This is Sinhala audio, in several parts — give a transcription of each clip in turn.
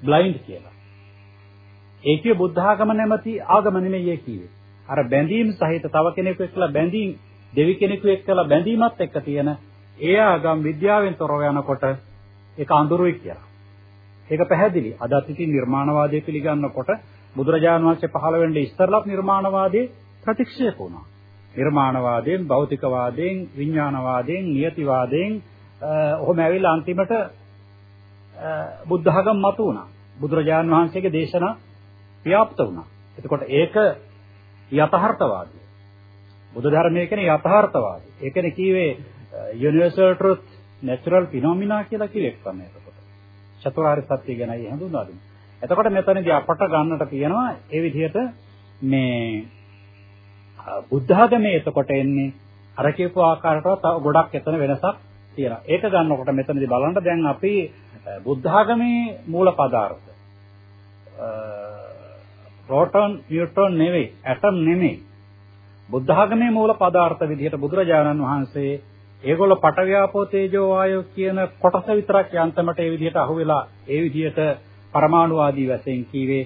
බ්ලයින්ඩ් කියලා. ඒකේ බුද්ධ ආගම නැමැති ආගම නෙමෙයි ඒ කිව්වේ. අර බැඳීම් සහිත තව කෙනෙකු එක්කලා බැඳීම් දෙවි කෙනෙකු එක්කලා බැඳීමත් එක්ක තියෙන ඒ ආගම් විද්‍යාවෙන් තොරව යනකොට ඒක අඳුරුයි කියලා. ඒක පැහැදිලි. අදත් ඉතින් නිර්මාණවාදය පිළිගන්නකොට බුදුරජාණන් වහන්සේ පහළ වෙන්න ඉස්සරලත් නිර්මාණවාදයේ ප්‍රතික්ෂේප වුණා. නිර්මාණවාදයෙන්, භෞතිකවාදයෙන්, විඥානවාදයෙන්, නියතිවාදයෙන් ඔහොම ඇවිල්ලා අන්තිමට බුද්ධ ධර්ම මතු වුණා. බුදුරජාණන් වහන්සේගේ දේශනා ව්‍යාප්ත වුණා. එතකොට ඒක යථාර්ථවාදී. බුදු ධර්මයේ කියන්නේ යථාර්ථවාදී. ඒ කියන්නේ කීවේ universal truth natural phenomena කියලා කිව්වෙක් තමයි එතකොට. චතුරාර්ය සත්‍ය ගැනයි හඳුන්වා දෙන්නේ. එතකොට මෙතනදී අපට ගන්නට තියෙනවා ඒ විදිහට මේ බුද්ධ ධර්මයේ එතකොට එන්නේ අර කියපු ආකාරයට තව ගොඩක් එතන වෙනසක් තියෙනවා. ඒක ගන්නකොට මෙතනදී බලන්න දැන් අපි බුද්ධ ආගමේ මූල පදාර්ථ ප්‍රෝටෝන නියුට්‍රෝන නෙවෙයි ඇටම් නෙමෙයි බුද්ධ ආගමේ මූල පදාර්ථ විදිහට බුදුරජාණන් වහන්සේ ඒගොල්ල පටවියාපෝ තේජෝ වායෝ කියන කොටස විතරක් යන්තමට ඒ විදිහට අහුවෙලා ඒ විදිහට පරමාණුවාදී වශයෙන් කීවේ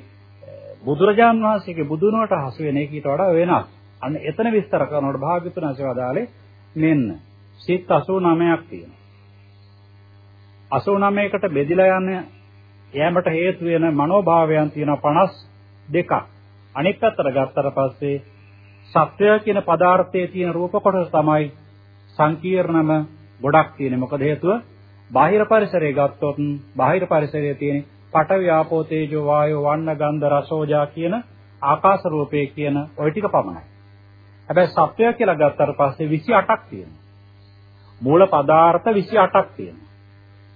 බුදුරජාණන් වහන්සේගේ බුදුනුවට හසු වෙන එක ඊට වඩා වෙනස්. අන්න එතන විස්තර කරනකොට භාග්‍යතුන් අසවදාලේ මෙන්න සිත් 89ක් තියෙනවා. 89කට බෙදිලා යන යෑමට හේතු වෙන මනෝභාවයන් තියෙනවා 52ක්. අනෙක් පැත්තට ගත්තට පස්සේ සත්‍ය කියන පදාර්ථයේ තියෙන රූප කොටස තමයි සංකීර්ණම ගොඩක් තියෙන්නේ. මොකද හේතුව බාහිර පරිසරය ගත්තොත් බාහිර පරිසරයේ තියෙන පඨවි ආපෝ තේජෝ වායෝ වන්න ගන්ධ රසෝජා කියන ආකාශ රූපේ කියන ওই ටික පමණයි. හැබැයි සත්‍ය කියලා ගත්තට පස්සේ 28ක් තියෙනවා. මූල පදාර්ථ 28ක් තියෙනවා.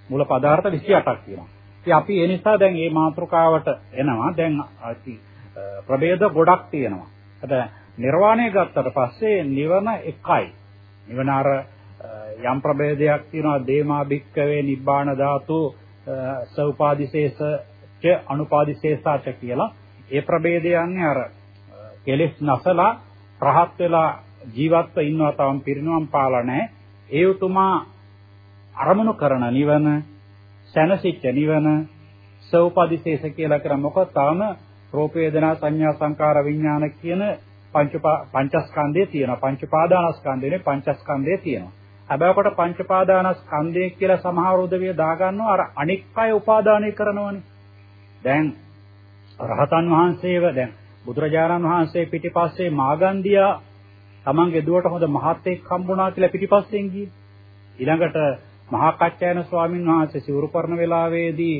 මූල පදාර්ථ 28ක් තියෙනවා. ඉතින් අපි ඒ නිසා දැන් මේ මාතෘකාවට එනවා. දැන් අපි ප්‍රභේද ගොඩක් තියෙනවා. හැබැයි නිර්වාණය ගත්තට පස්සේ නිවන එකයි. නිවන අර යම් ප්‍රභේදයක් තියෙනවා දේමා භික්කවේ නිබ්බාන ධාතු සෞපාදිශේෂ ච අනුපාදිශේෂාච කියලා. ඒ ප්‍රභේදය යන්නේ අර කෙලෙස් නැසලා රහත් වෙලා ජීවත්ව ඉන්නවා තවම පිරිනුවම් පාලා නැහැ. ඒ උතුමා අරමුණු කරන නිවන සැනසෙච්ච නිවන සෞපාදිශේෂ කියලා කර මොකද තාම රූප වේදනා සංඥා සංකාර විඥාන කියන පංච පංචස්කන්ධය තියෙනවා. පංච පාදානස්කන්ධයනේ පංචස්කන්ධය තියෙනවා. හැබැයි අපට පංච පාදානස්කන්ධය කියලා සමහර උදවිය දාගන්නවා අර අනික් අය උපාදානය කරනවනේ. දැන් රහතන් වහන්සේව දැන් බුදුරජාණන් වහන්සේ පිටිපස්සේ මාගන්දියා තමන්ගේ දුවට හොඳ මහත්ෙක් හම්බුණා කියලා පිටිපස්සෙන් ගියේ. ඊළඟට මහා කච්චායන ස්වාමීන් වහන්සේ සිවුරු කරන වෙලාවේදී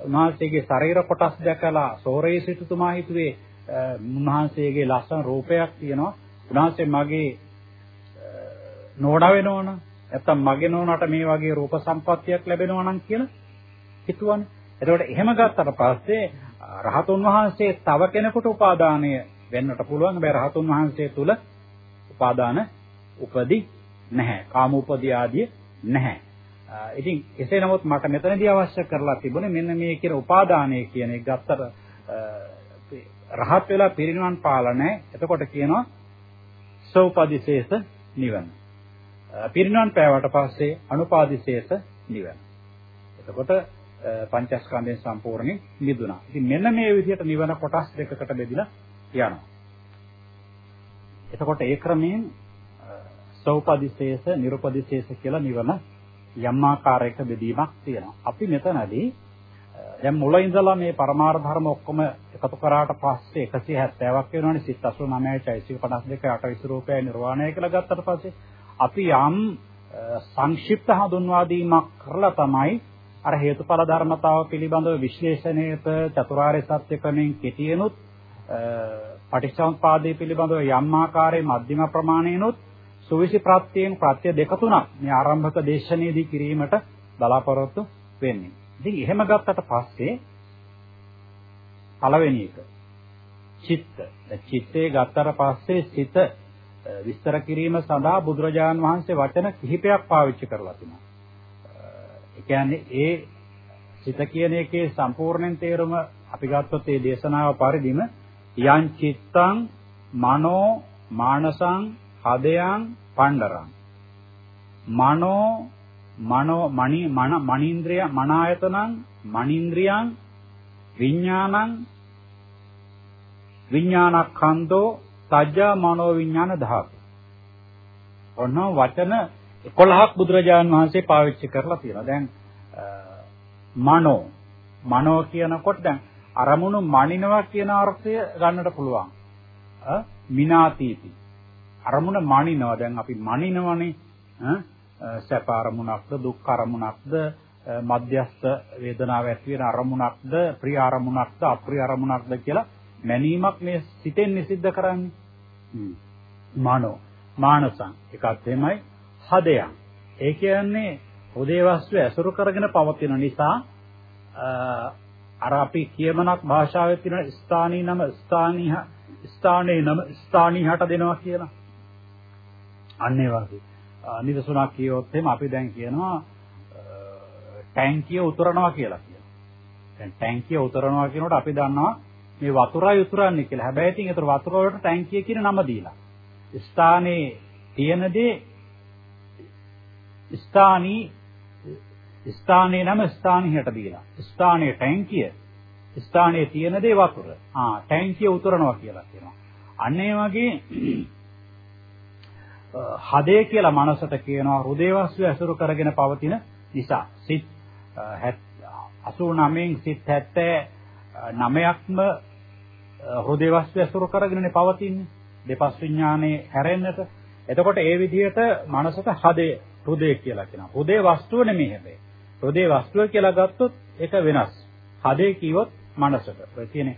උන්වහන්සේගේ ශරීර කොටස් දැකලා සෝරේ සිටුතුමා හිතුවේ උන්වහන්සේගේ ලස්සන රූපයක් තියෙනවා. උන්වහන්සේ මගේ නෝඩ වෙනවනම් නැත්තම් මගේ නෝනට මේ වගේ රූප සම්පත්තියක් ලැබෙනවා නම් කියලා හිතුවනේ. එතකොට එහෙම ගත්තට පස්සේ රහතුන් වහන්සේ තව කෙනෙකුට උපාදානය වෙන්නට පුළුවන්. හැබැයි රහතුන් වහන්සේ තුල උපාදාන උපදි නැහැ. කාම උපදී ආදී නැහැ. ඉතින් එසේ නමුත් මට මෙතනදී අවශ්‍ය කරලා තිබුණේ මෙන්න මේ කියන උපාදානය කියන එක ගත්තට රහත් වෙලා පිරිනිවන් පාලා නැහැ. එතකොට කියනවා සෝපදිශේෂ නිවන. පිරිනිවන් පෑවට පස්සේ අනුපාදිශේෂ නිවන. එතකොට පංචස්කන්ධයෙන් සම්පූර්ණයෙන් මිදුණා. ඉතින් මෙන්න මේ විදිහට නිවන කොටස් දෙකකට බෙදලා යනවා. එතකොට ඒ ක්‍රමයෙන් සෝපදිශේෂ, නිරුපදිශේෂ කියලා නිවන යම් ආකාරයක බෙදීමක් තියෙනවා. අපි මෙතනදී දැන් මුල ඉඳලා මේ පරමාර්ථ ධර්ම ඔක්කොම එකතු කරාට පස්සේ 170ක් වෙනවනේ සිත් 89 චෛසික 52 8 රූපය නිර්වාණය කියලා ගත්තට පස්සේ අපි යම් සංක්ෂිප්ත හඳුන්වා දීමක් කරලා තමයි අර හේතුඵල ධර්මතාව පිළිබඳව විශ්ලේෂණයට චතුරාර්ය සත්‍ය ක්‍රමෙන් කෙටියෙනුත් පටිච්චසමුප්පාදයේ පිළිබඳව යම් ආකාරයේ මධ්‍යම ප්‍රමාණයනොත් සුවිසි ප්‍රත්‍යයෙන් ප්‍රත්‍ය දෙක තුනක් මේ ආරම්භක දේශනාවේදී කිරීමට බලාපොරොත්තු වෙන්නේ. ඉතින් එහෙම ගත්තට පස්සේ පළවෙනි එක චිත්ත. චිත්තේ ගත්තට පස්සේ සිත විස්තර කිරීම සඳහා බුදුරජාන් වහන්සේ වචන කිහිපයක් පාවිච්චි කරලා තිනවා. ඒ කියන්නේ ඒ සිත කියන එකේ සම්පූර්ණයෙන් තේරුම අපි ගත්තොත් ඒ දේශනාව පරිදිම යං චිත්තං මනෝ මානසං හදයන් පණ්ඩරං මනෝ මනෝ මණි මන මණීන්ද්‍රය මනායතනං මණීන්ද්‍රියං විඥානං විඥානක්ඛන්தோ සජ්ජා මනෝ විඥාන ධාතු. ඔන්න වචන 11ක් බුදුරජාණන් වහන්සේ පාවිච්චි කරලා තියෙනවා. දැන් මනෝ මනෝ කියනකොට දැන් අරමුණු මනිනවා කියන අර්ථය ගන්නට පුළුවන්. මිනාතීති. අරමුණ මනිනවා. දැන් අපි මනිනවනේ. සැප අරමුණක්ද දුක් අරමුණක්ද මධ්‍යස්ථ වේදනාව ඇති වෙන අරමුණක්ද ප්‍රිය අරමුණක්ද අප්‍රිය අරමුණක්ද කියලා මැනීමක් මේ සිතෙන් නිසිද්ධ කරන්නේ. මනෝ මානසං එකත් එමය හදයන්. ඒ කියන්නේ හොදේ වස්තු ඇසුරු කරගෙන පවතින නිසා අර අපි කියමනක් භාෂාවේ තියෙන ස්ථානී නම ස්ථානීහ ස්ථානේ නම ස්ථානීහට දෙනවා කියලා. අන්න ඒ වගේ. නිදසුණක් කියවොත් එහෙම අපි දැන් කියනවා ටැංකිය උතුරනවා කියලා කියනවා. දැන් ටැංකිය උතුරනවා කියනකොට අපි දන්නවා මේ වතුරයි උතුරන්නේ කියලා. හැබැයි ඉතින් ඒතර වතුර වලට ටැංකිය කියන නම දීලා. ස්ථානයේ තියෙන දේ ස්ථානී ස්ථානයේ නම ස්ථානියට දීලා. ස්ථානයේ ටැංකිය ස්ථානයේ තියෙන දේ වතුර. ආ ටැංකිය උතුරනවා කියලා කියනවා. අන්න ඒ වගේ හදේ කියලා මනසට කියනවා හෘදේ වස්තු ඇසුරු කරගෙන පවතින නිසා. සිත් 89න් සිත් 79ක්ම හෘදේ වස්තු ඇසුරු කරගෙනනේ පවතින්නේ. දෙපස් විඥානේ හැරෙන්නට. එතකොට ඒ විදිහට මනසට හදේ හෘදේ කියලා කියනවා. හෘදේ වස්තුව නෙමෙයි හැබැයි. හෘදේ වස්තුව කියලා ගත්තොත් ඒක වෙනස්. හදේ කිව්වොත් මනසට. ඒ කියන්නේ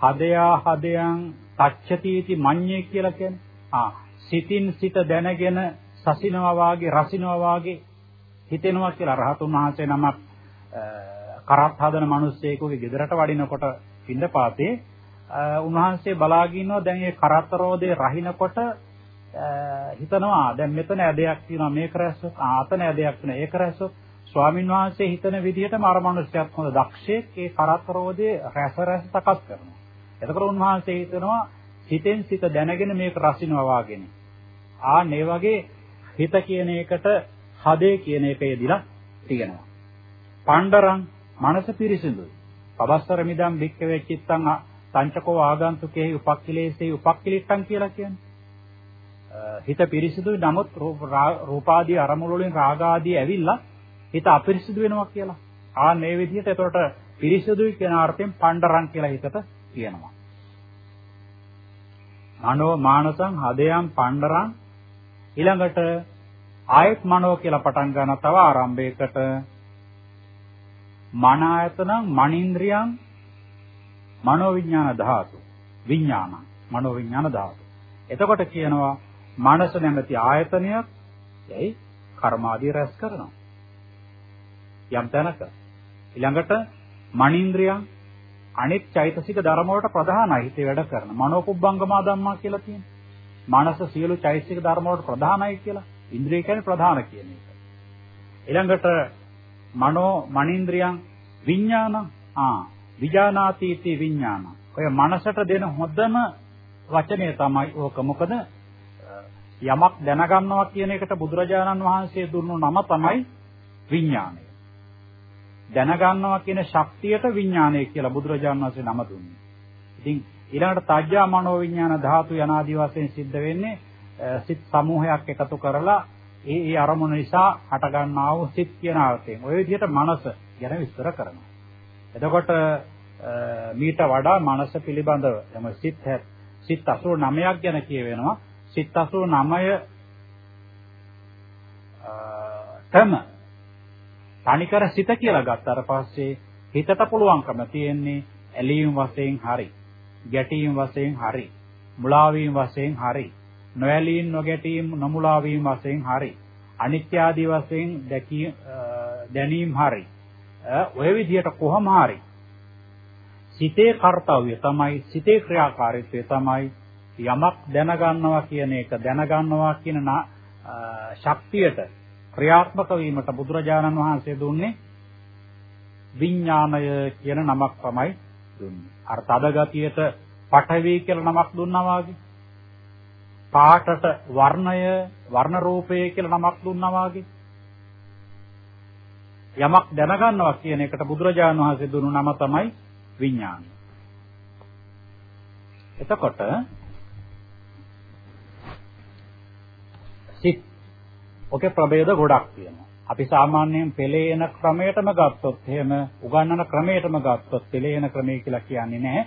හදයා හදයන් තච්ඡතිති මඤ්ඤේ කියලා කියන්නේ. ආ සිතින් සිත දැනගෙන සසිනවා වාගේ රසිනවා වාගේ හිතෙනවා කියලා රහතුන් වහන්සේ නමක් කරත් හදන මිනිස්සෙකුගේ ගෙදරට වඩිනකොට පින්නපාතේ උන්වහන්සේ බලාගෙන ඉන්නවා දැන් මේ කරත්තරෝදේ රහිනකොට හිතනවා දැන් මෙතන ඇදයක් තියෙනවා මේක රැස්සොත් ආතන ඇදයක් තියෙනවා ඒක රැස්සොත්. ස්වාමින් වහන්සේ හිතන විදිහටම අර මිනිස්සුත් හොඳ දක්ෂයෙක් ඒ කරත්තරෝදේ රැස රැස සකස් කරනවා. එතකොට උන්වහන්සේ හිතනවා හිතෙන් සිත දැනගෙන මේක රසිනවා වාගෙන ආ මේ වගේ හිත කියන එකට හදේ කියන එක යෙදිලා තියෙනවා පණ්ඩරං මනස පිරිසිදුයි පබස්තර මිදම් වික්කවේ චිත්තං සංචකෝ ආගන්තුකේ උපක්ඛිලේසේ උපක්ඛිලිට්ටම් කියලා කියන්නේ. හිත පිරිසිදුයි නමුත් රූපාදී අරමුණු වලින් රාග ආදී ඇවිල්ලා හිත අපිරිසිදු වෙනවා කියලා. ආ මේ විදිහට එතකොට පිරිසිදුයි කියන අර්ථයෙන් පණ්ඩරම් කියලා හිතට කියනවා. මනෝ මානසං හදයන් පණ්ඩරම් ඊළඟට ආයත් මනෝ කියලා පටන් ගන්න තව ආරම්භයකට. මන ආයතනං මනින්ද්‍රියං මනෝවිඥාන ධාතු. විඥාන මනෝවිඥාන ධාතු. එතකොට කියනවා මානස නැමැති ආයතනයක් යයි කර්මාදී රැස් කරනවා. යම් තැනක. ඊළඟට මනින්ද්‍රියන් අනිත් චෛතසික ධර්ම වලට ප්‍රධානයි හිතේ වැඩ කරන මනෝපුබ්බංගමා ධම්මා කියලා තියෙනවා මානස සියලු චෛතසික ධර්ම වලට ප්‍රධානයි කියලා ඉන්ද්‍රිය කියන්නේ ප්‍රධාන කියන එක ඊළඟට මනෝ මනින්ද්‍රියන් විඥාන ආ විජානාති इति විඥාන. ඔය මනසට දෙන හොඳම වචනය තමයි ඕක. මොකද යමක් දැනගන්නවා කියන එකට බුදුරජාණන් වහන්සේ දුන්නු නම තමයි විඥානය. දැනගන්නවා කියන ශක්තියට විඥානය කියලා බුදුරජාණන් වහන්සේ නම දුන්නේ. ඉතින් ඊළඟට තජ්ජා මනෝ විඥාන ධාතු යනාදී වශයෙන් සිද්ධ වෙන්නේ සිත් සමූහයක් එකතු කරලා ඒ ඒ අරමුණ නිසා හටගන්නා වූ සිත් කියන අර්ථයෙන්. ওই විදිහට මනස ගැන විස්තර කරනවා. එතකොට මීට වඩා මනස පිළිබඳව එම සිත් සිත් 89ක් ගැන කියවෙනවා. සිත් 89 තම තනිකර සිත කියලා ගත්තාට පස්සේ හිතට පුළුවන්කම තියෙන්නේ ඇලීම් වශයෙන් හරි ගැටීම් වශයෙන් හරි මුලා වීම වශයෙන් හරි නොඇලීම් නොගැටීම් නොමුලා වීම වශයෙන් හරි අනිත්‍ය ආදී වශයෙන් දැකීම හරි ඔය විදිහට කොහොම හරි. සිතේ කාර්යය තමයි සිතේ ක්‍රියාකාරීත්වය තමයි යමක් දැනගන්නවා කියන එක දැනගන්නවා කියන ශක්තියට ක්‍රියාත්මක වීමට බුදුරජාණන් වහන්සේ දුන්නේ විඥාණය කියන නමක් තමයි දුන්නේ. අර තද ගතියට පඨවි කියලා නමක් දුන්නා වාගේ. පාටට වර්ණය වර්ණ රූපය කියලා නමක් දුන්නා වාගේ. යමක් දැනගන්නවා කියන එකට බුදුරජාණන් වහන්සේ දුන්නු නම තමයි විඥානය. එතකොට සිත් ඔකේ ප්‍රභේද ගොඩක් තියෙනවා. අපි සාමාන්‍යයෙන් පෙළේන ක්‍රමයටම ගත්තොත් එහෙම උගන්නන ක්‍රමයටම ගත්තොත් පෙළේන ක්‍රමය කියලා කියන්නේ නැහැ.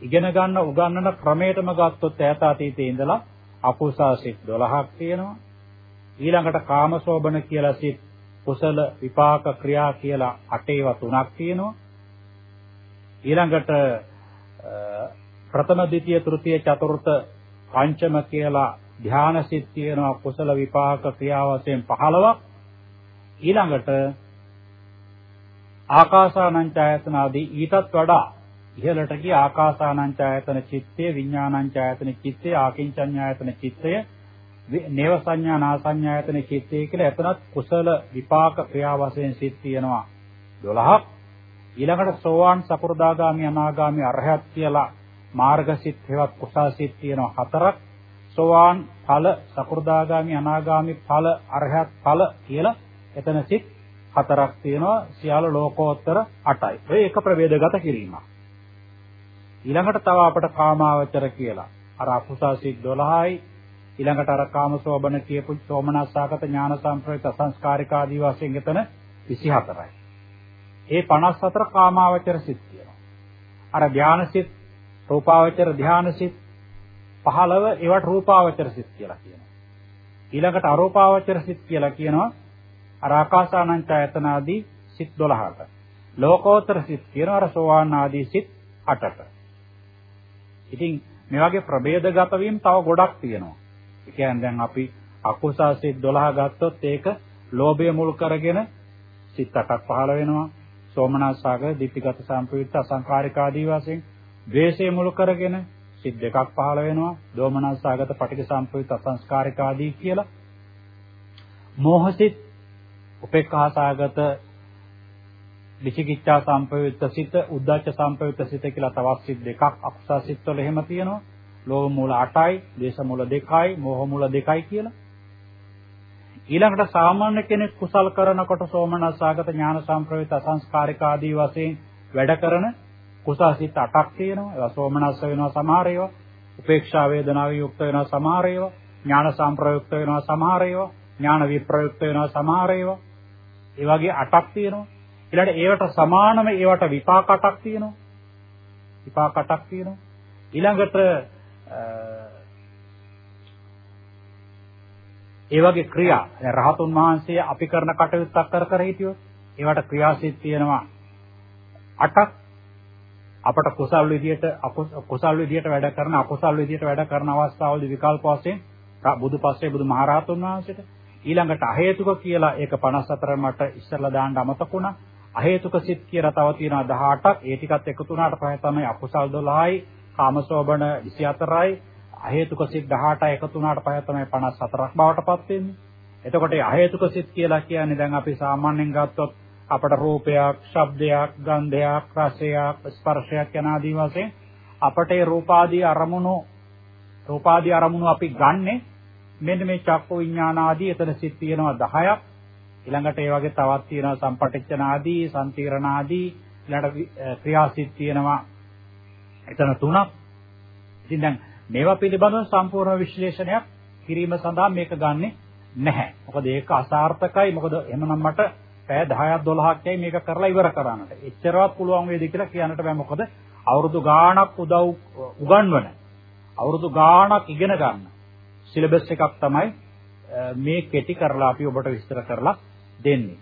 ඉගෙන ගන්න උගන්නන ක්‍රමයටම ගත්තොත් ඈත අතීතයේ ඉඳලා අකුසල් සිත් 12ක් තියෙනවා. ඊළඟට කාමසෝබන කියලා සිත් කුසල විපාක ක්‍රියා කියලා අටේව තුනක් තියෙනවා. ඊළඟට ප්‍රථම ද්විතීය තෘතීය චතුර්ථ පංචම කියලා ධාන සිත් තියෙනවා කුසල විපාක ක්‍රියා වශයෙන් 15ක්. ඊළඟට ආකාසානංචායතන ආදී ඊටත් වඩා ඉහළට ගිය ආකාසානංචායතන චිත්තය විඥානංචායතන චිත්තය ආකින්චඤ්ඤායතන චිත්තය නේව සංඥා නාසඤ්ඤායතන චිත්තය කියලා එතනත් කුසල විපාක ක්‍රියා වශයෙන් සිත් තියෙනවා 12ක් ඊළඟට සෝවාන් සකෘදාගාමි අනාගාමි අරහත් කියලා මාර්ගසිත හේවත් කුසාසිත තියෙනවා හතරක් සෝවාන් ඵල සකෘදාගාමි අනාගාමි ඵල අරහත් ඵල කියලා එතන සිත් හතරක් තියෙනවා සියලු ලෝකෝත්තර 8යි. ඔය එක ප්‍රවේදගත කිරීමක්. ඊළඟට තව අපට කාමාවචර කියලා. අර අකුසාසිත 12යි ඊළඟට අර කාමසෝබන කියපු සෝමනස්සාගත ඥාන සම්ප්‍රයුක්ත සංස්කාරික ආදී වශයෙන් එතන 24යි. ඒ 54 කාමාවචර සිත් තියෙනවා. අර ධාන සිත්, රූපාවචර ධාන සිත් 15 ඒවට රූපාවචර සිත් කියලා කියනවා. ඊළඟට අරූපාවචර සිත් කියලා කියනවා අර ආකාසානංචයතන ආදී සිත් 12කට. ලෝකෝත්තර සිත් කියනවා අර සෝවාන් ආදී සිත් 8කට. ඉතින් මේ වගේ ප්‍රභේදගත වීම තව ගොඩක් තියෙනවා. ඒ කියන්නේ දැන් අපි අකුසල් සිත් 12 ගත්තොත් ඒක ලෝභය මුල් කරගෙන සිත් 8ක් පහළ වෙනවා. සෝමනස්සාග, ditthිගත සම්පයුක්ත අසංකාරික ආදී වශයෙන් ද්වේෂය මුල් කරගෙන සිත් දෙකක් පහළ වෙනවා. දෝමනස්සාගත පටික සම්පයුක්ත අසංස්කාරික ආදී කියලා. මෝහසිත, උපේක්ඛාසාගත විචිකිච්ඡා සම්පයුක්ත සිත, උද්ධච්ච සම්පයුක්ත සිත කියලා තවත් සිත් දෙකක් අකුසල් සිත්වල එහෙම තියෙනවා. ලෝභ මූල 8යි, ද්වේෂ මූල 2යි, මෝහ මූල 2යි කියලා. ඊළඟට සාමාන්‍ය කෙනෙක් කුසල් කරනකොට සෝමනස්සාගත ඥාන සම්ප්‍රයුක්ත අසංස්කාරික ආදී වශයෙන් වැඩ කරන කුසල් සිත් 8ක් තියෙනවා. ඒවා සෝමනස්ස වෙනවා සමහර ඒවා. උපේක්ෂා වේදනාව යුක්ත වෙනවා සමහර ඒවා. ඥාන සම්ප්‍රයුක්ත වෙනවා සමහර ඒවා. ඥාන විප්‍රයුක්ත වෙනවා සමහර ඒවා. ඒ වගේ 8ක් තියෙනවා. ඊළඟට ඒවට සමානම ඒවට විපාක 8ක් තියෙනවා. විපාක 8ක් තියෙනවා. ඊළඟට ඒ වගේ ක්‍රියා දැන් රහතුන් වහන්සේ අපි කරන කටයුත්තක් කර කර හිටියොත් ඒවට ක්‍රියාසිත තියෙනවා අටක් අපට කුසල් විදියට කුසල් විදියට වැඩ කරන අකුසල් විදියට වැඩ කරන අවස්ථාවලදී විකල්ප වශයෙන් බුදු පස්සේ බුදු මහරහතුන් වහන්සේට ඊළඟට අහේතුක කියලා ඒක 54 මට ඉස්සරලා දාන්න අමතකුණා අහේතුක සිත් කියලා තව තියෙනවා 18ක් ඒ ටිකත් එකතු වුණාට පස්සේ තමයි අකුසල් 12යි කාමසෝබන 24යි අහේතුක සිත් 18 එකතු වුණාට පස්සේ තමයි 54ක් බවට පත් වෙන්නේ. එතකොට මේ අහේතුක සිත් කියලා කියන්නේ දැන් අපි සාමාන්‍යයෙන් ගත්තොත් අපට රූපයක්, ශබ්දයක්, ගන්ධයක්, රසයක්, ස්පර්ශයක් යන ආදී වශයෙන් අපට ඒ රූපාදී අරමුණු රූපාදී අරමුණු අපි ගන්නෙ මෙන්න මේ චක්කු විඥාන ආදී එතන සිත් තියෙනවා 10ක්. ඊළඟට ඒ වගේ තවත් තියෙනවා සම්පටිච්ඡන ආදී, සම්තිරණ ආදී, ඊළඟට ක්‍රියාසිත තියෙනවා එතන තුනක්. ඉතින් දැන් මේවා පිළිබඳව සම්පූර්ණ විශ්ලේෂණයක් කිරීම සඳහා මේක ගන්නෙ නැහැ. මොකද ඒක අසාර්ථකයි. මොකද එහෙමනම් මට පැය 10ක් 12ක් යයි මේක කරලා ඉවර කරන්නට. එච්චරවත් පුළුවන් වේද කියලා කියන්නට බෑ. මොකද අවුරුදු ගාණක් උදව් උගන්වන අවුරුදු ගාණක් ඉගෙන ගන්න සිලබස් එකක් තමයි මේ කෙටි කරලා අපි ඔබට විස්තර කරලා දෙන්නේ.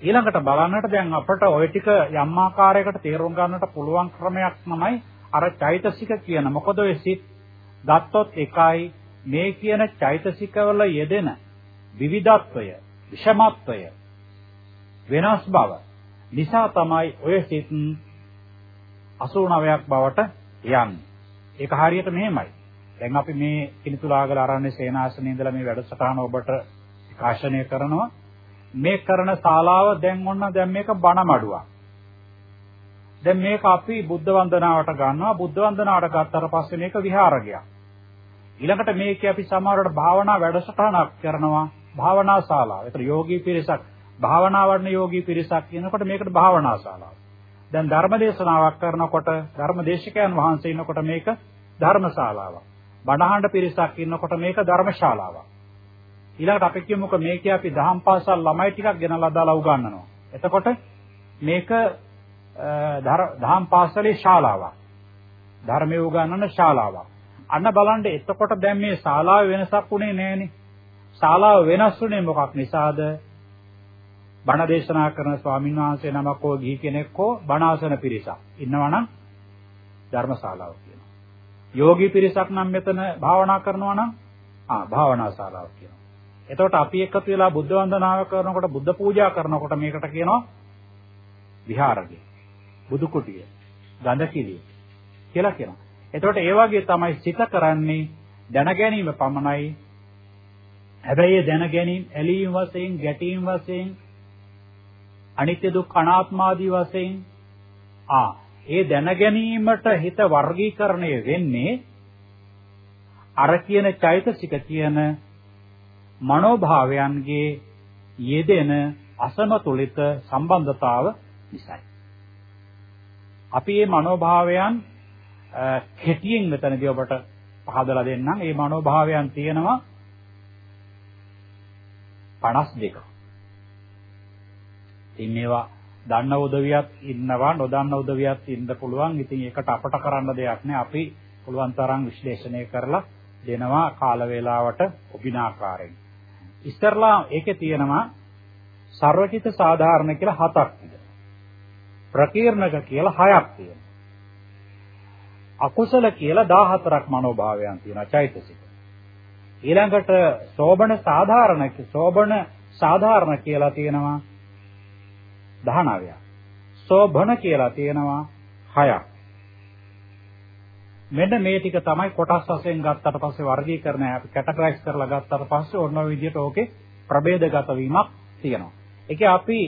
ඊළඟට බලන්නට දැන් අපට ওই ටික යම් ආකාරයකට තේරුම් ගන්නට පුළුවන් ක්‍රමයක් තමයි අර චෛතසික කියන මොකද ඔය සිත් ගත්තොත් එකයි මේ කියන චෛතසිකවල යෙදෙන විවිධත්වය විෂමත්වය වෙනස් බව නිසා තමයි ඔය සිත් 89ක් බවට යන්නේ. ඒක හරියට මෙහෙමයි. දැන් අපි මේ කිනිතුලාගල ආරණ්‍ය සේනාසනේ ඉඳලා මේ වැඩසටහන ඔබට විකාශනය කරනවා. මේ කරන ශාලාව දැන් ඔන්න දැන් මේක බණ මඩුවක්. දැන් මේක අපි බුද්ධ වන්දනාවට ගන්නවා බුද්ධ වන්දනාවට ගත්තට පස්සේ මේක විහාරගයක් ඊළඟට මේකේ අපි සමහරවට භාවනා වැඩසටහනක් කරනවා භාවනා ශාලාව. ඒතර යෝගී පිරිසක් භාවනා වඩන යෝගී පිරිසක් කියනකොට මේකට භාවනා ශාලාව. දැන් ධර්මදේශනාවක් කරනකොට ධර්මදේශකයන් වහන්සේ ඉන්නකොට මේක ධර්මශාලාවක්. බණහඬ පිරිසක් ඉන්නකොට මේක ධර්මශාලාවක්. ඊළඟට අපි කියමුකෝ මේකේ අපි දහම් පාසල් ළමයි ටිකක් ගෙනලා දාලා උගන්වනවා. එතකොට මේක දහම් පාසලේ ශාලාවක්. ධර්මයේ උගන්වන ශාලාවක්. අන්න බලන්න එතකොට දැන් මේ ශාලාවේ වෙනසක් උනේ නැහනේ. ශාලාව වෙනස් උනේ මොකක් නිසාද? බණ දේශනා කරන ස්වාමීන් වහන්සේ නමක් හෝ ගිහි කෙනෙක් හෝ බණාසන පිරිසක් ඉන්නවනම් ධර්මශාලාව කියනවා. යෝගී පිරිසක් නම් මෙතන භාවනා කරනවා නම් ආ භාවනා ශාලාව කියනවා. එතකොට අපි එකතු වෙලා බුද්ධ වන්දනාව කරනකොට බුද්ධ පූජා කරනකොට මේකට කියනවා විහාරකය. බුදු කුටිය. ගඳ කිලිය කියලා කියනවා. එතකොට ඒ වගේ තමයි සිත කරන්නේ දැන ගැනීම පමණයි. හැබැයි ඒ දැන ගැනීම ඇලීම් වශයෙන්, ගැටීම් වශයෙන්, අනිත්‍ය දුක් අනාත්ම ආදී වශයෙන් ආ ඒ දැන ගැනීමට හිත වර්ගීකරණය වෙන්නේ අර කියන චෛතසික කියන මනෝභාවයන්ගේ යෙදෙන අසමතුලිත සම්බන්ධතාව නිසායි. අපි මේ මනෝභාවයන් කෙටියෙන් මෙතනදී ඔබට පහදලා දෙන්නම්. මේ මනෝභාවයන් තියෙනවා 52ක. ඉතින් මේවා දන්න උදවියත් ඉන්නවා නොදන්න උදවියත් ඉන්න පුළුවන්. ඉතින් ඒකට අපට කරන්න දෙයක් නෑ. අපි පුළුවන් තරම් විශ්ලේෂණය කරලා දෙනවා කාල වේලාවට ඔබිනාකාරයෙන්. ඉස්තරලා ඒකේ තියෙනවා සර්වචිත සාධාරණ කියලා හතක් තියෙනවා. ප්‍රකීර්ණක කියලා හයක් තියෙනවා. අකුසල කියලා 14ක් මනෝභාවයන් තියෙනවා චෛතසික. ඊළඟට සෝබන සාධාරණ සෝබන සාධාරණ කියලා තියෙනවා 19ක්. සෝබන කියලා තියෙනවා 6ක්. මෙන්න මේ ටික තමයි කොටස් වශයෙන් ගත්තට පස්සේ වර්ගීකරණය අපි කැටගරයිස් කරලා ගත්තට පස්සේ ඔන්න ඔය විදිහට ඕකේ ප්‍රභේදගත වීමක් තියෙනවා. ඒකේ අපි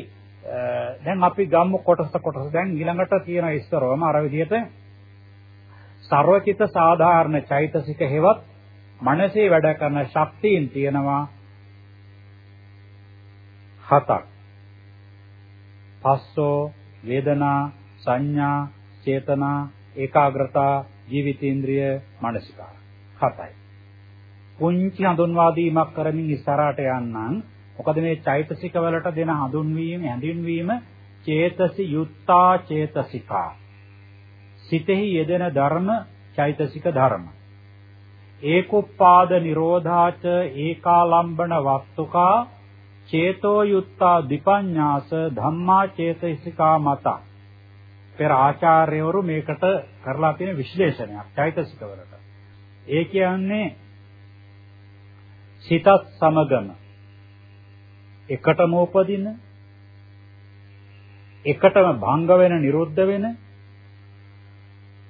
දැන් අපි ගම්මු කොටස කොටස දැන් ඊළඟට තියෙන ඉස්තරවම අර විදිහට සර්වචිත සාධාරණ චෛතසික හේවත් මනසේ වැඩ කරන ශක්තියින් තියෙනවා හතක්. පස්සෝ වේදනා සංඥා චේතනා ඒකාග්‍රතා ජීවිතේන්ද්‍රිය මානසිකා හතයි. පුංචි හඳුන්වා දීමක් කරමින් ඉස්සරහට යන්නම් මොකද මේ චෛතසික වලට දෙන හඳුන්වීම හැඳින්වීම චේතසි යුත්තා චේතසිකා සිතෙහි යෙදෙන ධර්ම චෛතසික ධර්ම. ඒකුප්පාද නිරෝධාච ඒකාලම්බන වස්තුකා චේතෝ යුත්තා දීපඤ්ඤාස ධම්මා චේතසිකා මත. පෙර ආචාර්යවරු මේකට කරලා තියෙන විශ්ලේෂණයක් චෛතසික වලට. ඒ කියන්නේ සිතත් සමගම එකටම උපදින එකටම භංග වෙන නිරුද්ධ වෙන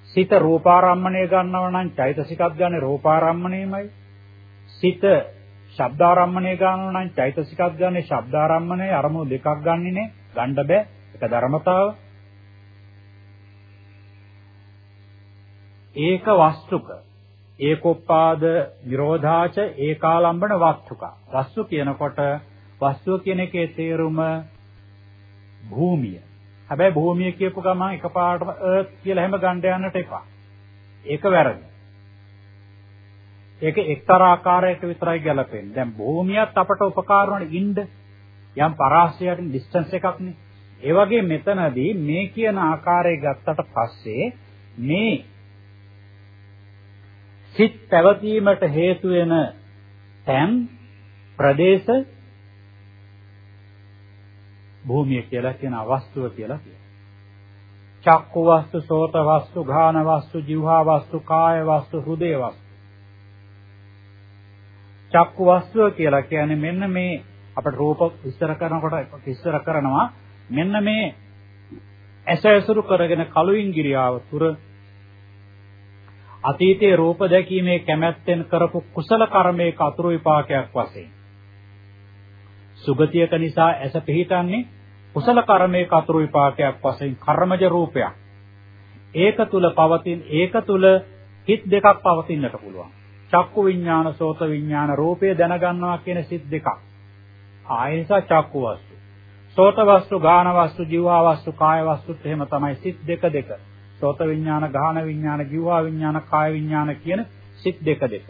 සිත රූපාරම්මණය ගන්නව නම් චෛතසිකක් ගන්න රූපාරම්මණයමයි. සිත ශබ්දාරම්මණය ගන්නව නම් චෛතසිකක් ගන්න ශබ්දාරම්මණය අරමුණු දෙකක් ගන්නෙනේ. ගන්න බෑ. ඒක ධර්මතාව. ඒක වස්තුක. ඒකොප්පාද නිරෝධාච ඒකාලම්බන වස්තුක. වස්තු කියනකොට වස්තුව කියන එකේ තේරුම භූමිය. හැබැයි භූමිය කියපු ගමන් එකපාරටම අර්ත් කියලා හැම ගන්න යන්නට එපා. ඒක වැරදි. ඒක එක්තරා ආකාරයක විතරයි ගැලපෙන්නේ. දැන් භූමියත් අපට උපකාර වන ඉන්න යම් පරාසයට ඩිස්ටන්ස් එකක්නේ. ඒ වගේ මෙතනදී මේ කියන ආකාරය ගත්තට පස්සේ මේ සිත් පැවතීමට හේතු වෙන තැන් ප්‍රදේශ භූමිය කියලා කියන අවස්තුව කියලා කියනවා. චක්කු වස්තු, සෝත වස්තු, ගාන වස්තු, જીවහා වස්තු, කාය වස්තු, හෘදේ වස්තු. චක්කු වස්තුව කියලා කියන්නේ මෙන්න මේ අපිට රූප විස්තර කරනකොට විස්තර කරනවා මෙන්න මේ ඇස ඇසුරු කරගෙන කලුයින් ගිරියාව තුර අතීතයේ රූප දැකීමේ කැමැත්තෙන් කරපු කුසල කර්මයක අතුරු විපාකයක් වශයෙන් සුගතියක නිසා ඇස පිහිටන්නේ කුසල කර්මයක අතුරු විපාකයක් වශයෙන් කර්මජ රූපයක්. ඒක තුල පවතින ඒක තුල හිත් දෙකක් පවතින්නට පුළුවන්. චක්කු විඥාන සෝත විඥාන රූපය දැනගන්නවා කියන සිත් දෙකක්. ආයෙසා චක්කු වස්තු. සෝත වස්තු, ගාන වස්තු, ජීවා වස්තු, කාය වස්තුත් එහෙම තමයි සිත් දෙක දෙක. සෝත විඥාන, ගාන විඥාන, ජීවා විඥාන, කාය විඥාන කියන සිත් දෙක දෙක.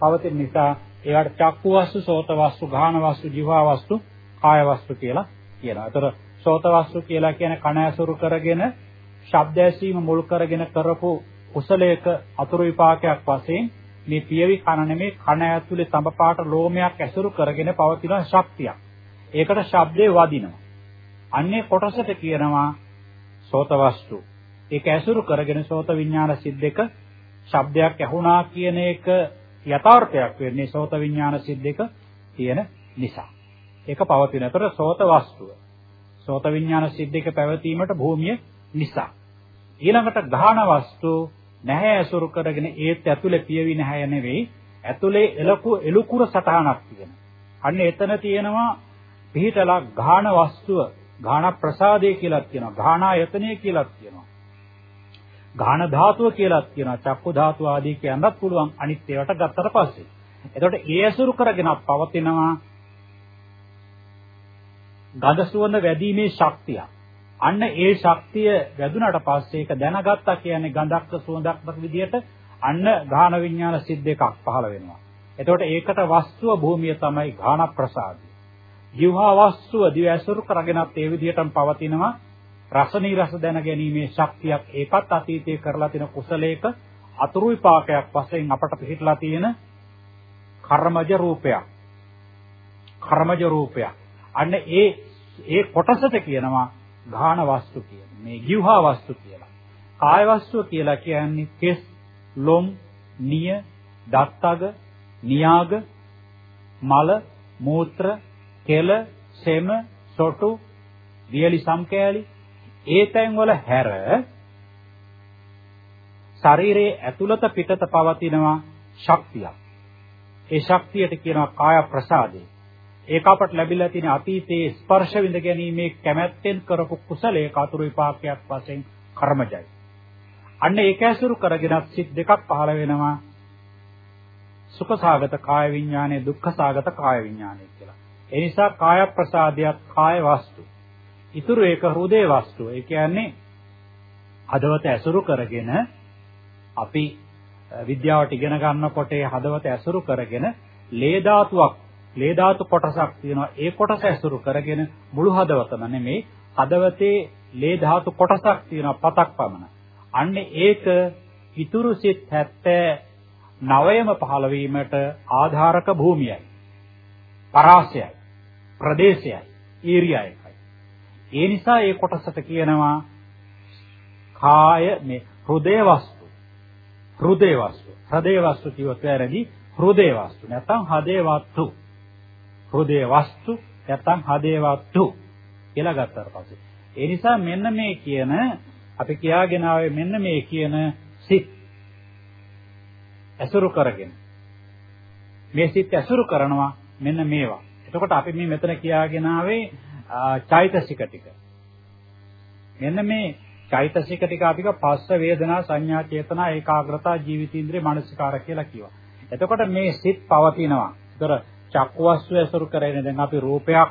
පවතින නිසා ඒවට චක්කු වස්තු, සෝත වස්තු, ගාන වස්තු, ජීවා වස්තු, කාය වස්තු කියලා කියනවා. ඒතර සෝත වස්තු කියලා කියන්නේ කණ ඇසුරු කරගෙන ශබ්ද ඇසීම මුල් කරගෙන කරපු කුසලයක අතුරු විපාකයක් වශයෙන් මේ පියවි කන නෙමේ කන ඇතුලේ තඹ පාට ලෝමයක් ඇසුරු කරගෙන පවතින ශක්තියක්. ඒකට ශබ්දේ වදිනවා. අන්නේ කොටසට කියනවා සෝත වස්තු. ඒක ඇසුරු කරගෙන සෝත විඥාන සිද්දක ශබ්දයක් ඇහුණා කියන එක යථාර්ථයක් වෙන්නේ සෝත විඥාන සිද්දක තියෙන නිසා. ඒක පවතින. ඒතර සෝත වස්තුව. සෝත විඥාන සිද්දක පැවතීමට භූමිය නිසා. ඊළඟට ගාහන වස්තු නැහැ ඇසුරු කරගෙන ඒත් ඇතුලේ පියවි නැහැ නෙවෙයි ඇතුලේ එලකු එලුකුර සටහනක් තියෙනවා. අන්න එතන තියෙනවා පිහිටලා ගාහන වස්තුව ගාහන ප්‍රසාදය කියලා කියනවා. ගාහනායතනය කියලා කියනවා. ගාහන ධාතුව කියලා කියනවා. චක්කු ධාතුව ආදී කියන්නත් පුළුවන් අනිත් ඒවාට ගත්තට පස්සේ. එතකොට ඒ ඇසුරු කරගෙන පවතිනවා ගඳ සුවඳ වැඩිීමේ ශක්තිය. අන්න ඒ ශක්තිය වැදුනට පස්සේ ඒක දැනගත්තා කියන්නේ ගඳක්ක සුවඳක්ක විදියට අන්න ගාහන විඥාන සිද්ද එකක් පහළ වෙනවා. එතකොට ඒකට වස්තුව භූමිය තමයි ගාන ප්‍රසාදය. ජීවහා වස්තුව දිව ඇසුරු කරගෙනත් ඒ විදිහටම පවතිනවා. රස නිරස දැන ගැනීමේ ශක්තියක් ඒකත් අතීතයේ කරලා තියෙන කුසලයක අතුරු විපාකයක් වශයෙන් අපට පිළිట్లా තියෙන කර්මජ රූපයක්. කර්මජ රූපයක්. අන්න ඒ ඒ කොටසට කියනවා ගාහන වස්තු කියලා. මේ ජීවහා වස්තු කියලා. කාය වස්තුව කියලා කියන්නේ කෙස්, ලොම්, නිය, දත්තග, නියාග, මල, මූත්‍ර, කෙල, සෙම, සොටු, වියලි සම්කෑලි ඒ තැන් වල හැර ශරීරයේ ඇතුළත පිටත පවතිනවා ශක්තියක්. ඒ ශක්තියට කියනවා කාය ප්‍රසාදේ. ඒක අපට ලැබිලා තියෙන අතීතයේ ස්පර්ශ විඳ ගැනීමේ කැමැත්තෙන් කරපු කුසලයේ කතුරු විපාකයක් වශයෙන් කර්මජයි. අන්න ඒක ඇසුරු කරගෙන සිත් දෙකක් පහළ වෙනවා. සුඛසාගත කාය විඥානය දුක්ඛසාගත කාය විඥානය කියලා. ඒ නිසා කාය ප්‍රසාදයක් කාය වස්තු. ඊතුරු ඒක හෘදේ වස්තු. ඒ කියන්නේ හදවත ඇසුරු කරගෙන අපි විද්‍යාවට ඉගෙන ගන්නකොට ඒ හදවත ඇසුරු කරගෙන ලේ ධාතුවක් ලේ ධාතු කොටසක් තියෙනවා. ඒ කොටස ඇසුරු කරගෙන මුළු හදවතම නෙමෙයි හදවතේ ලේ ධාතු කොටසක් තියෙනවා පතක් පමණ. අන්න ඒක ඉතුරු සිත් 79ම පහළ වීමට ආධාරක භූමියයි. පරාසයයි. ප්‍රදේශයයි. ඒරියා එකයි. ඒ නිසා ඒ කොටසට කියනවා කාය මේ හෘදේ වස්තු. හෘදේ වස්තු. හෘදේ වස්තු කියවත් වැරදි හෘදේ වස්තු. නැත්නම් හදේ වස්තු. හෘදේ වස්තු නැත්නම් හදේ වස්තු කියලා ගත්තාට පස්සේ. ඒ නිසා මෙන්න මේ කියන අපි කියාගෙන ආවේ මෙන්න මේ කියන සිත් ඇසුරු කරගෙන මේ සිත් ඇසුරු කරනවා මෙන්න මේවා. එතකොට අපි මේ මෙතන කියාගෙන ආවේ චෛතසික ටික. මෙන්න මේ චෛතසික ටික අපික පස්ස වේදනා සංඥා චේතනා ඒකාග්‍රතා ජීවිතීන්ද්‍රිය මානසිකාර කියලා කිව්වා. එතකොට මේ සිත් පවතිනවා. ඒතර චක්කවස්තු ඇසුරු කරගෙන දැන් අපි රූපයක්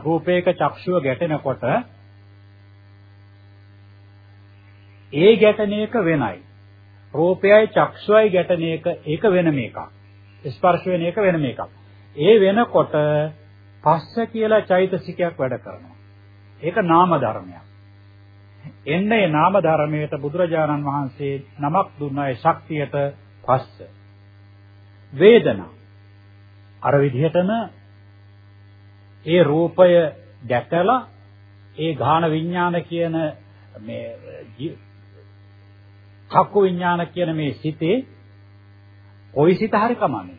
රූපයක චක්ෂුව ගැටෙනකොට ඒ ගැටෙන එක වෙනයි. රූපයයි චක්ෂුවයි ගැටෙන එක ඒක වෙනම එකක්. ස්පර්ශ වෙන එක වෙනම එකක්. ඒ වෙනකොට පස්ස කියලා චෛතසිකයක් වැඩ කරනවා. ඒක නාම ධර්මයක්. එන්න ඒ නාම ධර්මයට බුදුරජාණන් වහන්සේ නමක් දුන්නා ඒ ශක්තියට පස්ස. වේදනා. අර විදිහටම ඒ රූපය දැකලා ඒ ඝාන විඥාන කියන මේ චක්කු විඥාන කියන මේ සිතේ කොයි සිත හරි කමන්නේ.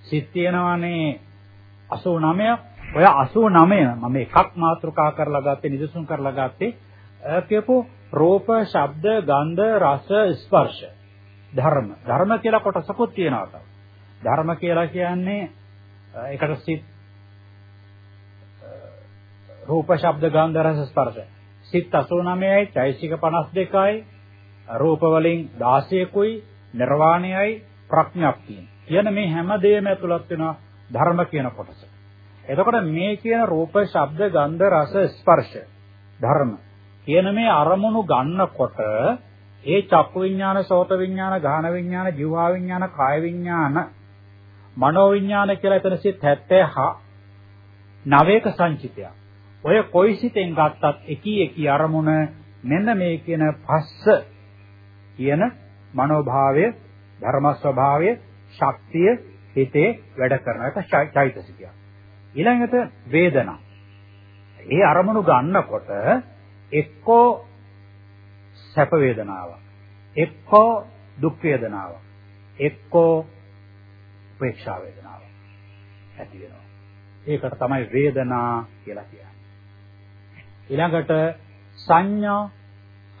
සිත් තියෙනවානේ 89ක්. ඔය 89 මම එකක් මාතෘකා කරලා ගත්තේ නිදසුන් කරලා ගත්තේ කියපු රූප, ශබ්ද, ගන්ධ, රස, ස්පර්ශ ධර්ම. ධර්ම කියලා කොටසකුත් තියෙනවා. ධර්ම කියලා කියන්නේ ඒකට සිත් රූප, ශබ්ද, ගන්ධ, රස, ස්පර්ශ. සිත් 89යි, චෛසික 52යි, රූප වලින් 16කුයි, නිර්වාණයයි, ප්‍රඥාප්තියයි. කියන මේ හැම දෙයක්ම ඇතුළත් වෙනවා ධර්ම කියන කොටස. එතකොට මේ කියන රූප, ශබ්ද, ගන්ධ, රස, ස්පර්ශ ධර්ම කියන මේ අරමුණු ගන්නකොට ඒ චක්කු විඥාන, සෝත විඥාන, ගාහන විඥාන, જીවහා විඥාන, කාය විඥාන, මනෝ විඥාන කියලා එතන සිත් 70 නවයක සංචිතයක්. ඔය කොයි සිතෙන් ගත්තත් එකී එකී අරමුණ මෙන්න මේ කියන පස්ස කියන මනෝභාවය, ධර්ම ස්වභාවය, ශක්තිය හිතේ වැඩ කරන එක චෛතසිකයක්. ඊළඟට වේදනා. ඒ අරමුණු ගන්නකොට එක්කෝ සැප වේදනාවක්, එක්කෝ දුක් වේදනාවක්, එක්කෝ උපේක්ෂා වේදනාවක් ඇති වෙනවා. ඒකට තමයි වේදනා කියලා කියන්නේ. ඊළඟට සංඥා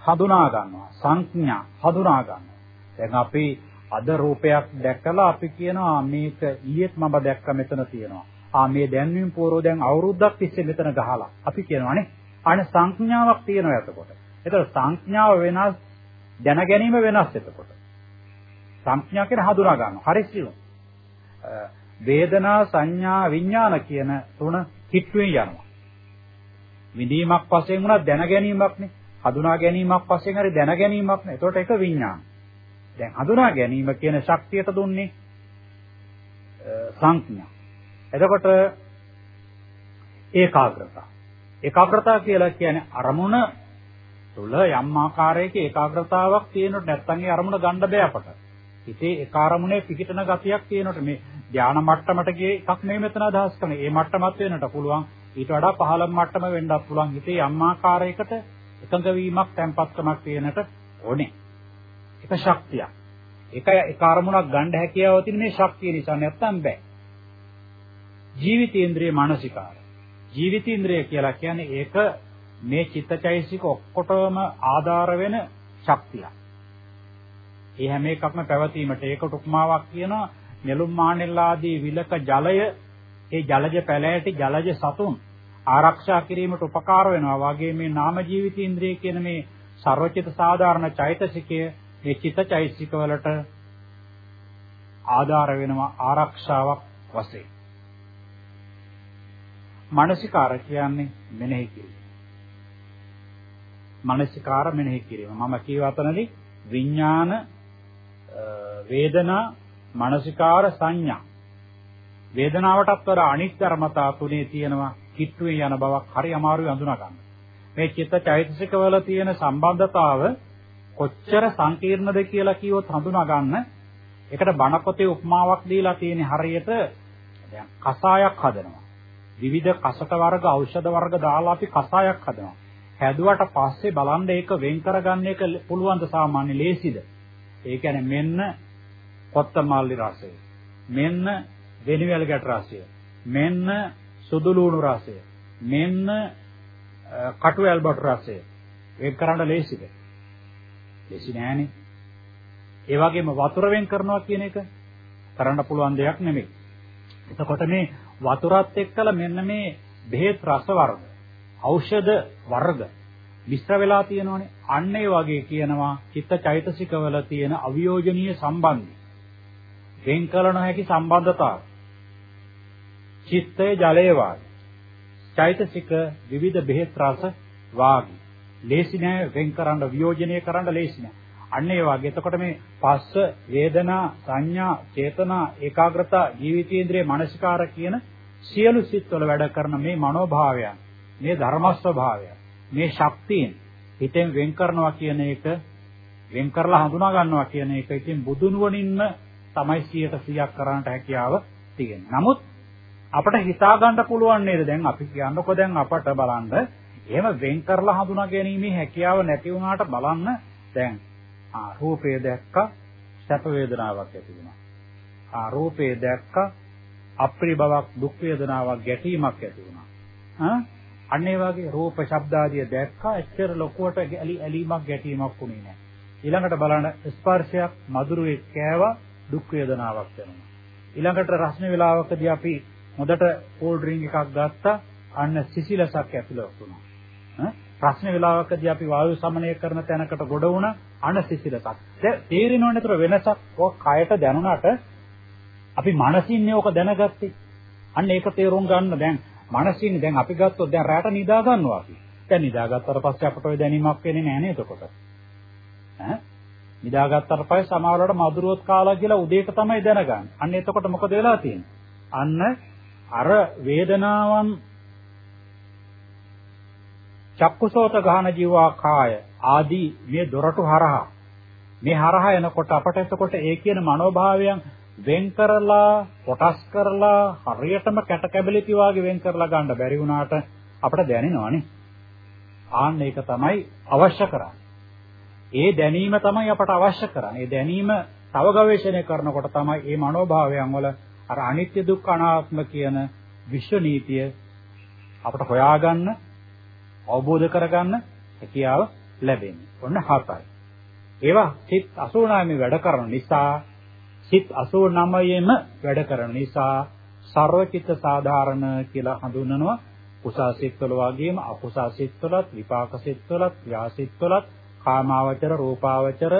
හඳුනා ගන්නවා. සංඥා හඳුනා ගන්නවා. දැන් අපි අද රූපයක් දැකලා අපි කියනවා මේක ඊයේත් මම දැක්ක මෙතන තියෙනවා. ආ මේ දැන්වීම පූර්ව දැන් අවුරුද්දක් තිස්සේ මෙතන ගහලා. අපි කියනවානේ. අනේ සංඥාවක් තියෙනවා එතකොට. එතකොට සංඥාව වෙනස් දැන ගැනීම වෙනස් එතකොට. සංඥා කියන හඳුනා ගන්නවා. හරි සියුම්. වේදනා සංඥා විඥාන කියන තුන හිටුවෙන් යනවා. විඳීමක් වශයෙන් උනත් දැන ගැනීමක් නේ. හඳුනා ගැනීමක් වශයෙන් හරි දැන ගැනීමක් නේ. එතකොට ඒක විඥාන. දැන් හඳුනා ගැනීම කියන ශක්තියට දුන්නේ සංඥා. එතකොට ඒකාග්‍රතාව. ඒකාග්‍රතාව කියලා කියන්නේ අරමුණ තුල යම් ආකාරයක ඒකාග්‍රතාවක් තියෙනොත් නැත්නම් ඒ අරමුණ ගන්න බෑ අපට. හිතේ ඒ අරමුණේ පිහිටන ගතියක් තියෙනොත් මේ ධානා මට්ටමට ගියේ එකක් නෙමෙයි මෙතන අදහස් කරන්නේ. ඒ මට්ටමත් වෙන්නට පුළුවන්. ඊට වඩා පහළ මට්ටම වෙන්නත් පුළුවන්. හිතේ යම් ආකාරයකට එකඟ වීමක්, තැම්පත්කමක් තියෙනට ඕනේ. එක ශක්තියක්. එක එක අරමුණක් ගන්න හැකියාව තියෙන මේ ශක්තිය නිසා නැත්තම් බෑ. ජීවිතේන්ද්‍රිය මානසිකාර. ජීවිතේන්ද්‍රිය කියලා කියන්නේ ඒක මේ චිත්තචෛසික ඔක්කොටම ආධාර වෙන ශක්තියක්. ඒ හැම එකක්ම පැවතීමට ඒකට උපමාවක් කියනවා නෙළුම් මානෙල්ලාදී විලක ජලය ඒ ජලජ පැලෑටි ජලජ සතුන් ආරක්ෂා කිරීමට උපකාර වෙනවා වගේ මේ නාම ජීවිතේන්ද්‍රිය කියන මේ ਸਰවචිත සාධාරණ චෛතසිකය මේ චිත්තචෛසික වලට ආධාර වෙනවා ආරක්ෂාවක් වශයෙන්. මානසිකාර කියන්නේ මෙනෙහි කිරීම. මානසිකාර මෙනෙහි කිරීම. මම කියව අතනදී විඥාන වේදනා මානසිකාර සංඥා වේදනාවටත් වඩා අනිත් ධර්මතා තුනේ තියෙනවා කිට්ටුවේ යන බවක් හරි අමාරුයි අඳුනා ගන්න. මේ චිත්ත චෛතසික වල තියෙන සම්බන්ධතාව කොච්චර සංකීර්ණද කියලා කිව්වොත් හඳුනා ගන්න. ඒකට බණ පොතේ උපමාවක් දීලා තියෙන හරියට දැන් කසායක් හදනවා. විවිධ කසක වර්ග ඖෂධ වර්ග දාලා අපි කසායක් හදනවා. හැදුවට පස්සේ බලන්න ඒක වෙන් කරගන්න එක පුළුවන් ද සාමාන්‍ය ලේසිද? ඒ කියන්නේ මෙන්න කොත්තමල්ලි රසය. මෙන්න වෙනිවැල් ගැට රසය. මෙන්න සුදු ලුණු රසය. මෙන්න කටු ඇල්බට් රසය. වෙන් කරන්න ලේසිද? ලේසි නෑනේ. ඒ වගේම වතුර වෙන් කරනවා කියන එක කරන්න පුළුවන් දෙයක් නෙමෙයි. එතකොට මේ වතුරත් එක්කලා මෙන්න මේ බෙහෙත් රස වර්ග, ඖෂධ වර්ග මිශ්‍ර වෙලා තියෙනවනේ. අන්න ඒ වගේ කියනවා චිත්තචෛතසිකවල තියෙන අවියෝජනීය සම්බන්ධය. වෙන් කළ නොහැකි සම්බන්ධතාව. චිත්තය ජලයේ වාගේ. චෛතසික විවිධ බෙහෙත් රස වාගේ. ලේසි නෑ වෙන් කරන්න වියෝජනය කරන්න ලේසි නෑ. අන්න ඒ වගේ. එතකොට මේ පස්ස, වේදනා, සංඥා, චේතනා, ඒකාග්‍රතා, ජීවිතේන්ද්‍රයේ මානසිකාර කියන සියලු සිත්වල වැඩ කරන මේ මනෝභාවයන්, මේ ධර්ම ස්වභාවයන්, මේ ශක්තියින් හිතෙන් වෙන් කරනවා කියන එක වෙන් කරලා හඳුනා ගන්නවා කියන එක ඉතින් බුදුනුවණින්ම තමයි 100%ක් කරන්නට හැකියාව තියෙන්නේ. නමුත් අපිට හිතා ගන්න පුළුවන් නේද දැන් අපි කියන්නකො දැන් අපට බලන්න එහෙම වෙන් කරලා හඳුනා ගැනීමේ හැකියාව නැති වුණාට බලන්න දැන් ආ රූපය දැක්ක සැප වේදනාවක් ඇති වුණා. ආ රූපය දැක්ක අප්‍රිය බවක් දුක් වේදනාවක් ගැටීමක් ඇති වුණා. ආ අන්න ඒ වගේ රූප ශබ්ද ආදිය දැක්කා එච්චර ලොකුවට ඇලි ඇලීමක් ගැටීමක් වුණේ නැහැ. ඊළඟට බලන්න ස්පර්ශයක් මధుරයේ කෑවා දුක් වේදනාවක් වෙනවා. ඊළඟට රස්න වේලාවකදී අපි හොඳට කෝල් ඩ්‍රින්ක් එකක් ගත්තා අන්න සිසිලසක් ඇතුළත් වුණා. ප්‍රශ්න වේලාවකදී අපි වායු සමනය කරන තැනකට ගොඩ වුණා අන සිසිලසක්. දැන් තේරෙනව නේද වෙනසක් ඔය කයට දැනුණාට අපි මනසින්නේ ඕක දැනගත්තේ. අන්න ඒක තේරුම් ගන්න දැන් මනසින් දැන් අපි ගත්තොත් දැන් රැට නිදා ගන්නවා අපි. දැන් නිදාගත්තට පස්සේ අපට ওই දැනීමක් වෙන්නේ නැහැ නේද එතකොට? ඈ නිදාගත්තට පස්සේ සමහරවල්ට මధుරවත් කාලා කියලා උදේට තමයි දැනගන්නේ. අන්න එතකොට මොකද වෙලා තියෙන්නේ? අන්න අර වේදනාවන් චක්කුසෝත ගහන ජීවා කාය ආදී මේ දොරටු හරහා මේ හරහා එනකොට අපට එතකොට ඒ කියන මනෝභාවයන් වෙන් කරලා කොටස් කරලා හරියටම කැට කැබලිති වාගේ වෙන් කරලා ගන්න බැරි වුණාට අපට දැනෙනවනේ ආන්න ඒක තමයි අවශ්‍ය කරන්නේ ඒ දැනීම තමයි අපට අවශ්‍ය කරන්නේ ඒ දැනීම තව ගවේෂණය කරනකොට තමයි මේ මනෝභාවයන් වල අර අනිත්‍ය දුක්ඛ අනාත්ම කියන විශ්ව නීතිය අපට හොයාගන්න අවබෝධ කරගන්න හැකියාව ලැබෙන්නේ. ඔන්න හතයි. ඒවා සිත් 89 වැඩ කරන නිසා සිත් 89ෙම වැඩ කරන නිසා සර්වචිත්ත සාධාරණ කියලා හඳුන්වනවා. කුසල් සිත්වල වගේම අකුසල් සිත්වලත් විපාක සිත්වලත් ක්‍රියාසිත්වලත් කාමාවචර රූපාවචර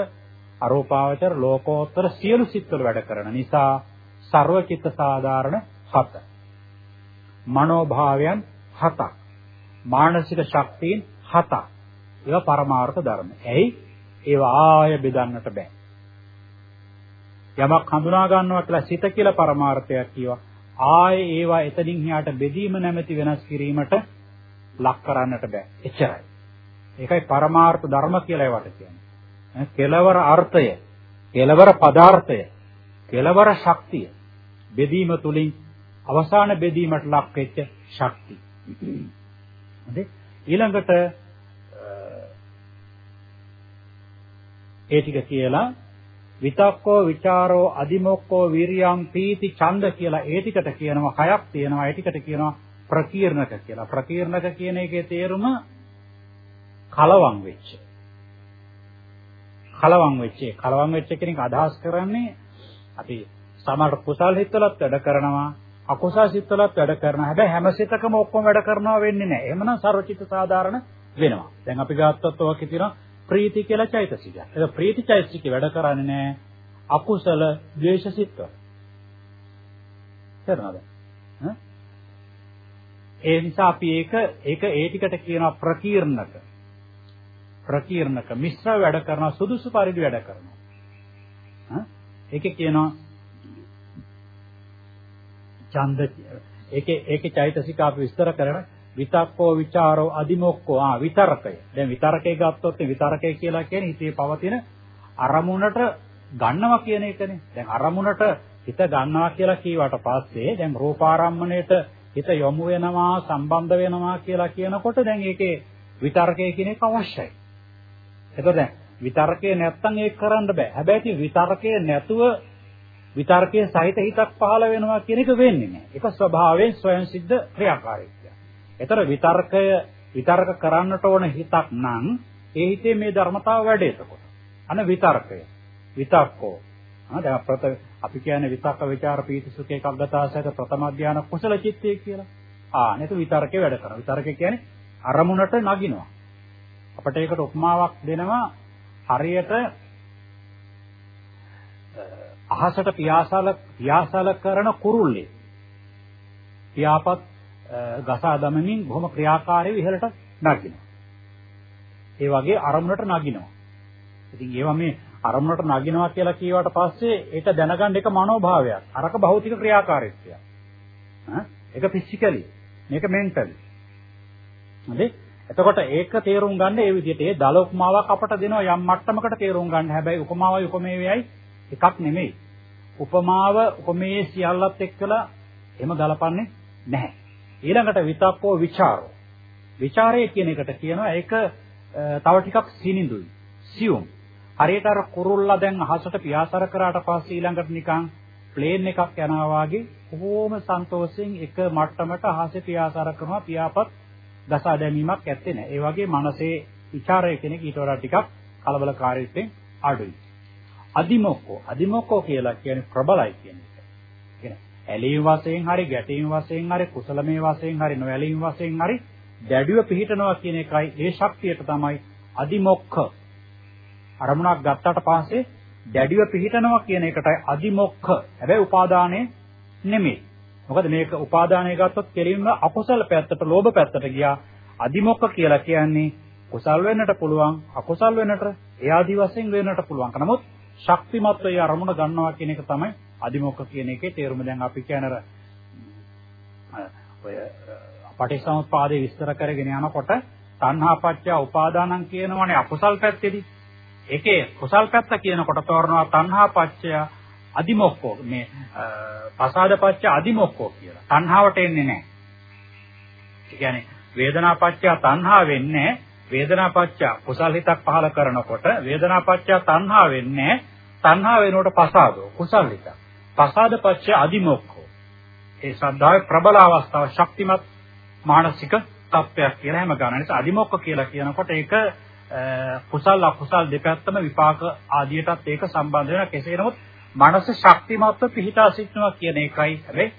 අරූපාවචර ලෝකෝත්තර සියලු සිත්වල වැඩ කරන නිසා සර්වචිත්ත සාධාරණ හත. මනෝභාවයන් හතක්. මානසික ශක්තියින් හතක්. ඒවා පරමාර්ථ ධර්ම. ඇයි? ඒවා ආය බෙදන්නට බෑ. යමක් හඳුනා ගන්නවා කියලා සිත කියලා පරමාර්ථයක් කියවා. ආයේ ඒවා එතනින් එහාට බෙදීම නැමැති වෙනස් කිරීමට ලක් කරන්නට බෑ. එච්චරයි. ඒකයි පරමාර්ථ ධර්ම කියලා ඒවට කියන්නේ. කෙලවර අර්ථය, කෙලවර පදාර්ථය, කෙලවර ශක්තිය බෙදීම තුලින් අවසාන බෙදීමට ලක් වෙච්ච ශක්තිය. හරි? ඊළඟට ඒ ටික කියලා විතක්කෝ ਵਿਚාරෝ අදිමොක්කෝ විරියම් පීති ඡන්ද කියලා ඒ ටිකට කියනවා හයක් තියෙනවා ඒ ටිකට කියනවා ප්‍රකීර්ණක කියලා ප්‍රකීර්ණක කියන එකේ තේරුම කලවම් වෙච්ච කලවම් වෙච්ච කලවම් වෙච්ච කෙනෙක් අදහස් කරන්නේ අපි සමහර කුසල් හිතවලත් වැඩ කරනවා අකුසල් සිත්වලත් වැඩ කරනවා හැබැයි හැම සිතකම ඔක්කොම වැඩ කරනවා වෙන්නේ නැහැ එහෙමනම් සර්වචිත්ත සාධාරණ වෙනවා දැන් අපි ගත්තොත් ඔයක තියෙනවා ප්‍රීති කියලා චෛතසිකයක්. ඒක ප්‍රීති චෛතසිකේ වැඩ කරන්නේ නැහැ අකුසල ද්වේෂ සිත්වල. තේරෙනවද? ඒ නිසා අපි ඒක ඒක ඒ ටිකට කියනවා ප්‍රකීර්ණක. ප්‍රකීර්ණක මිශ්‍ර වැඩ කරන සුදුසු පරිදි වැඩ කරනවා. හා ඒකේ කියනවා ඡන්ද ඒකේ ඒකේ චෛතසික අපි විස්තර කරන විතක්කෝ ਵਿਚාරෝ අදිමොක්කෝ ආ විතරකය. දැන් විතරකේ ගත්තොත් විතරකය කියලා කියන්නේ හිතේ පවතින අරමුණට ගන්නවා කියන එකනේ. දැන් අරමුණට හිත ගන්නවා කියලා කීවට පස්සේ දැන් රූපාරම්මණයට හිත යොමු වෙනවා සම්බන්ධ වෙනවා කියලා කියනකොට දැන් ඒකේ විතරකය කියන එක අවශ්‍යයි. එතකොට දැන් විතරකේ නැත්තම් ඒක කරන්න බෑ. හැබැයි විතරකේ නැතුව විතර්කයේ සහිත හිතක් පහළ වෙනවා කියන එක වෙන්නේ නැහැ. ඒක ස්වභාවයෙන් ස්වයන් සිද්ධ ක්‍රියාකාරීත්වය. ඒතර විතර්කය විතර්ක කරන්නට ඕන හිතක් නම් ඒ හිතේ මේ ධර්මතාව වැඩේ එතකොට. අන විතර්කය. විතක්කෝ. ආ දැන් ප්‍රත අපි කියන්නේ විතක්ක ਵਿਚාර පීති සුඛ ඒකග්ගතාසයට ප්‍රථම ධානය කුසල චිත්තය කියලා. ආ නේද විතර්කේ වැඩ කරනවා. විතර්කේ කියන්නේ අරමුණට නගිනවා. අපිට ඒකට උපමාවක් දෙනවා හරියට අහසට පියාසල පියාසල කරන කුරුල්ලේ. පියාපත් ගසා දමමින් බොහොම ක්‍රියාකාරීව ඉහළට නගිනවා. ඒ වගේ අරමුණට නගිනවා. ඉතින් ඒවා මේ අරමුණට නගිනවා කියලා කියවට පස්සේ ඒක දැනගන්න එක මනෝභාවයක්. අරක භෞතික ක්‍රියාකාරීත්වයක්. ඈ ඒක ෆිසිකලි. මේක මෙන්ටලි. හරි? එතකොට ඒක තේරුම් ගන්න ඒ විදිහට ඒ දල උපමාවක් අපට දෙනවා යම් මට්ටමකට තේරුම් ගන්න. හැබැයි උපමාවයි උපමේයයයි එකක් නෙමෙයි. උපමාව උපමේය සියල්ලත් එක්කලා එහෙම ගලපන්නේ නැහැ. ඊළඟට විතක්කෝ ਵਿਚාරෝ. ਵਿਚාරය කියන එකට කියනවා ඒක තව ටිකක් සිනිඳුයි. සියුම්. හරියට අර කුරුල්ලා දැන් අහසට පියාසර කරාට පස්සේ ඊළඟට නිකන් ප්ලේන් එකක් යනවා වගේ කොහොම සන්තෝෂයෙන් එක මට්ටමකට අහසේ පියාසර කරනවා පියාපත් දසා දැමීමක් ඇත්තේ නැහැ. ඒ වගේ මනසේ ਵਿਚාරය කෙනෙක් ඊට වඩා ටිකක් කලබලකාරීත්වයෙන් අඩුයි. අදිමොක්කෝ අදිමොක්කෝ කියලා කියන්නේ ප්‍රබලයි කියන එක. ඇලීම් වශයෙන් හරි ගැටීම් වශයෙන් හරි කුසලමේ වශයෙන් හරි නොඇලීම් වශයෙන් හරි දැඩිව පිහිටනවා කියන එකයි ඒ ශක්තියට තමයි අදිමොක්ඛ අරමුණක් ගත්තට පස්සේ දැඩිව පිහිටනවා කියන එකටයි අදිමොක්ඛ හැබැයි උපාදානයේ නෙමෙයි මොකද මේක උපාදානය ගත්තොත් කෙලින්ම අකුසල පැත්තට, ලෝභ පැත්තට ගියා. අදිමොක්ක කියලා කියන්නේ කුසල් වෙන්නට පුළුවන්, අකුසල් වෙන්නට, ඒ ආදි වශයෙන් වෙන්නට පුළුවන්. නමුත් ශක්තිමත්ව ඒ අරමුණ ගන්නවා කියන එක තමයි අදිමොක්ක කියන එකේ තේරුම. දැන් අපි කියන ඔය පටිච්චසමුප්පාදේ විස්තර කරගෙන යනකොට තණ්හා පත්‍ය උපාදානං කියනවනේ අකුසල් පැත්තේදී. ඒකේ කුසල් පැත්ත කියනකොට තෝරනවා තණ්හා පත්‍ය අදිමොක්කෝ මේ පසාද පත්‍ය අදිමොක්කෝ කියලා. තණ්හාවට එන්නේ නැහැ. ඒ කියන්නේ වේදනා පත්‍ය තණ්හා වෙන්නේ වේදනා පත්‍ය කුසල් හිතක් පහල කරනකොට වේදනා පත්‍ය තණ්හා වෙන්නේ තණ්හා වෙනකොට පසාදෝ කුසල් හිතක්. පසාද පත්‍ය අදිමොක්කෝ. ඒ ශ්‍රද්ධාවේ ප්‍රබල අවස්ථාව ශක්තිමත් මානසික තත්ත්වයක් කියලා හැම ගන්න. නිසා අදිමොක්ක කියලා කියනකොට ඒක කුසල් අකුසල් දෙපැත්තම විපාක ආදියටත් ඒක සම්බන්ධ වෙන කෙසේ නමුත් මනස ශක්තිමත්ව පිහිටා සිටිනවා කියන එකයි හැබැයි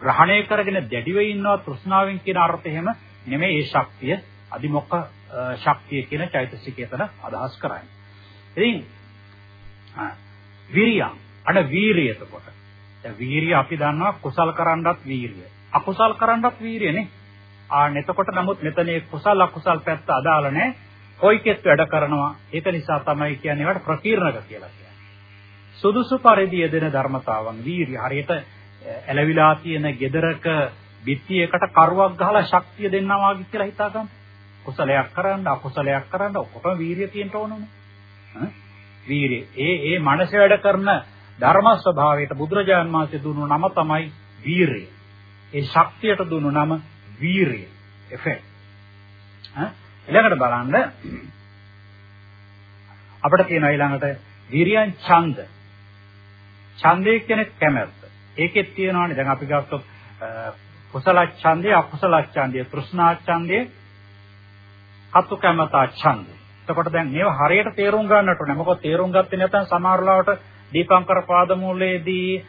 ග්‍රහණය කරගෙන දැඩිව ඉන්නවා තෘෂ්ණාවෙන් කියන අර්ථය එහෙම නෙමෙයි ඒ ශක්තිය අදිමොක්ක ශක්තිය කියන චෛතසිකයතන අදහස් කරන්නේ. ඉතින් විරිය අන වීරිය එතකොට. දැන් වීරිය අපි දන්නවා කුසල් කරන්නත් වීරිය. අකුසල් කරන්නත් වීරියනේ. ආන්න එතකොට නමුත් මෙතන කුසල අකුසල් පැත්ත අදාළ නැහැ. කොයිකෙත් වැඩ කරනවා. ඒක නිසා තමයි කියන්නේ ඒවට ප්‍රකීර්ණක කියලා කියන්නේ. සුදුසු පරිදි යෙදෙන ධර්මතාවන් වීරිය හරියට ඇලවිලා තියෙන gedaraක බිත්තියකට කරුවක් ගහලා ශක්තිය දෙන්නවා වගේ කියලා හිතා ගන්න. කුසලයක් කරන්න අකුසලයක් කරන්න ඔක්කොම වීරිය තියෙන්න ඕනනේ. වීරිය. ඒ ඒ මනස වැඩ කරන ධර්ම ස්වභාවයට බුදුරජාන් වහන්සේ දුන්නු නම තමයි වීරිය. ඒ ශක්තියට දුන්නු නම වීරිය. එෆෙ. ඊළඟට බලන්න අපිට තියෙන ඊළඟට විරියන් ඡන්ද. ඡන්දේ කියන්නේ කැමැත්ත. ඒකෙත් තියෙනවානේ දැන් අපි ගත්තොත් කුසල ඡන්දය අකුසල ඡන්දය තෘෂ්ණා ඡන්දය කතු කැමතා ඡන්දය. එතකොට දැන් මේව හරියට තේරුම් ගන්නට ඕනේ. මොකද තේරුම් ගත්තේ නැත්නම් සමහර ලාවට දීපංකර පාදමූලයේදී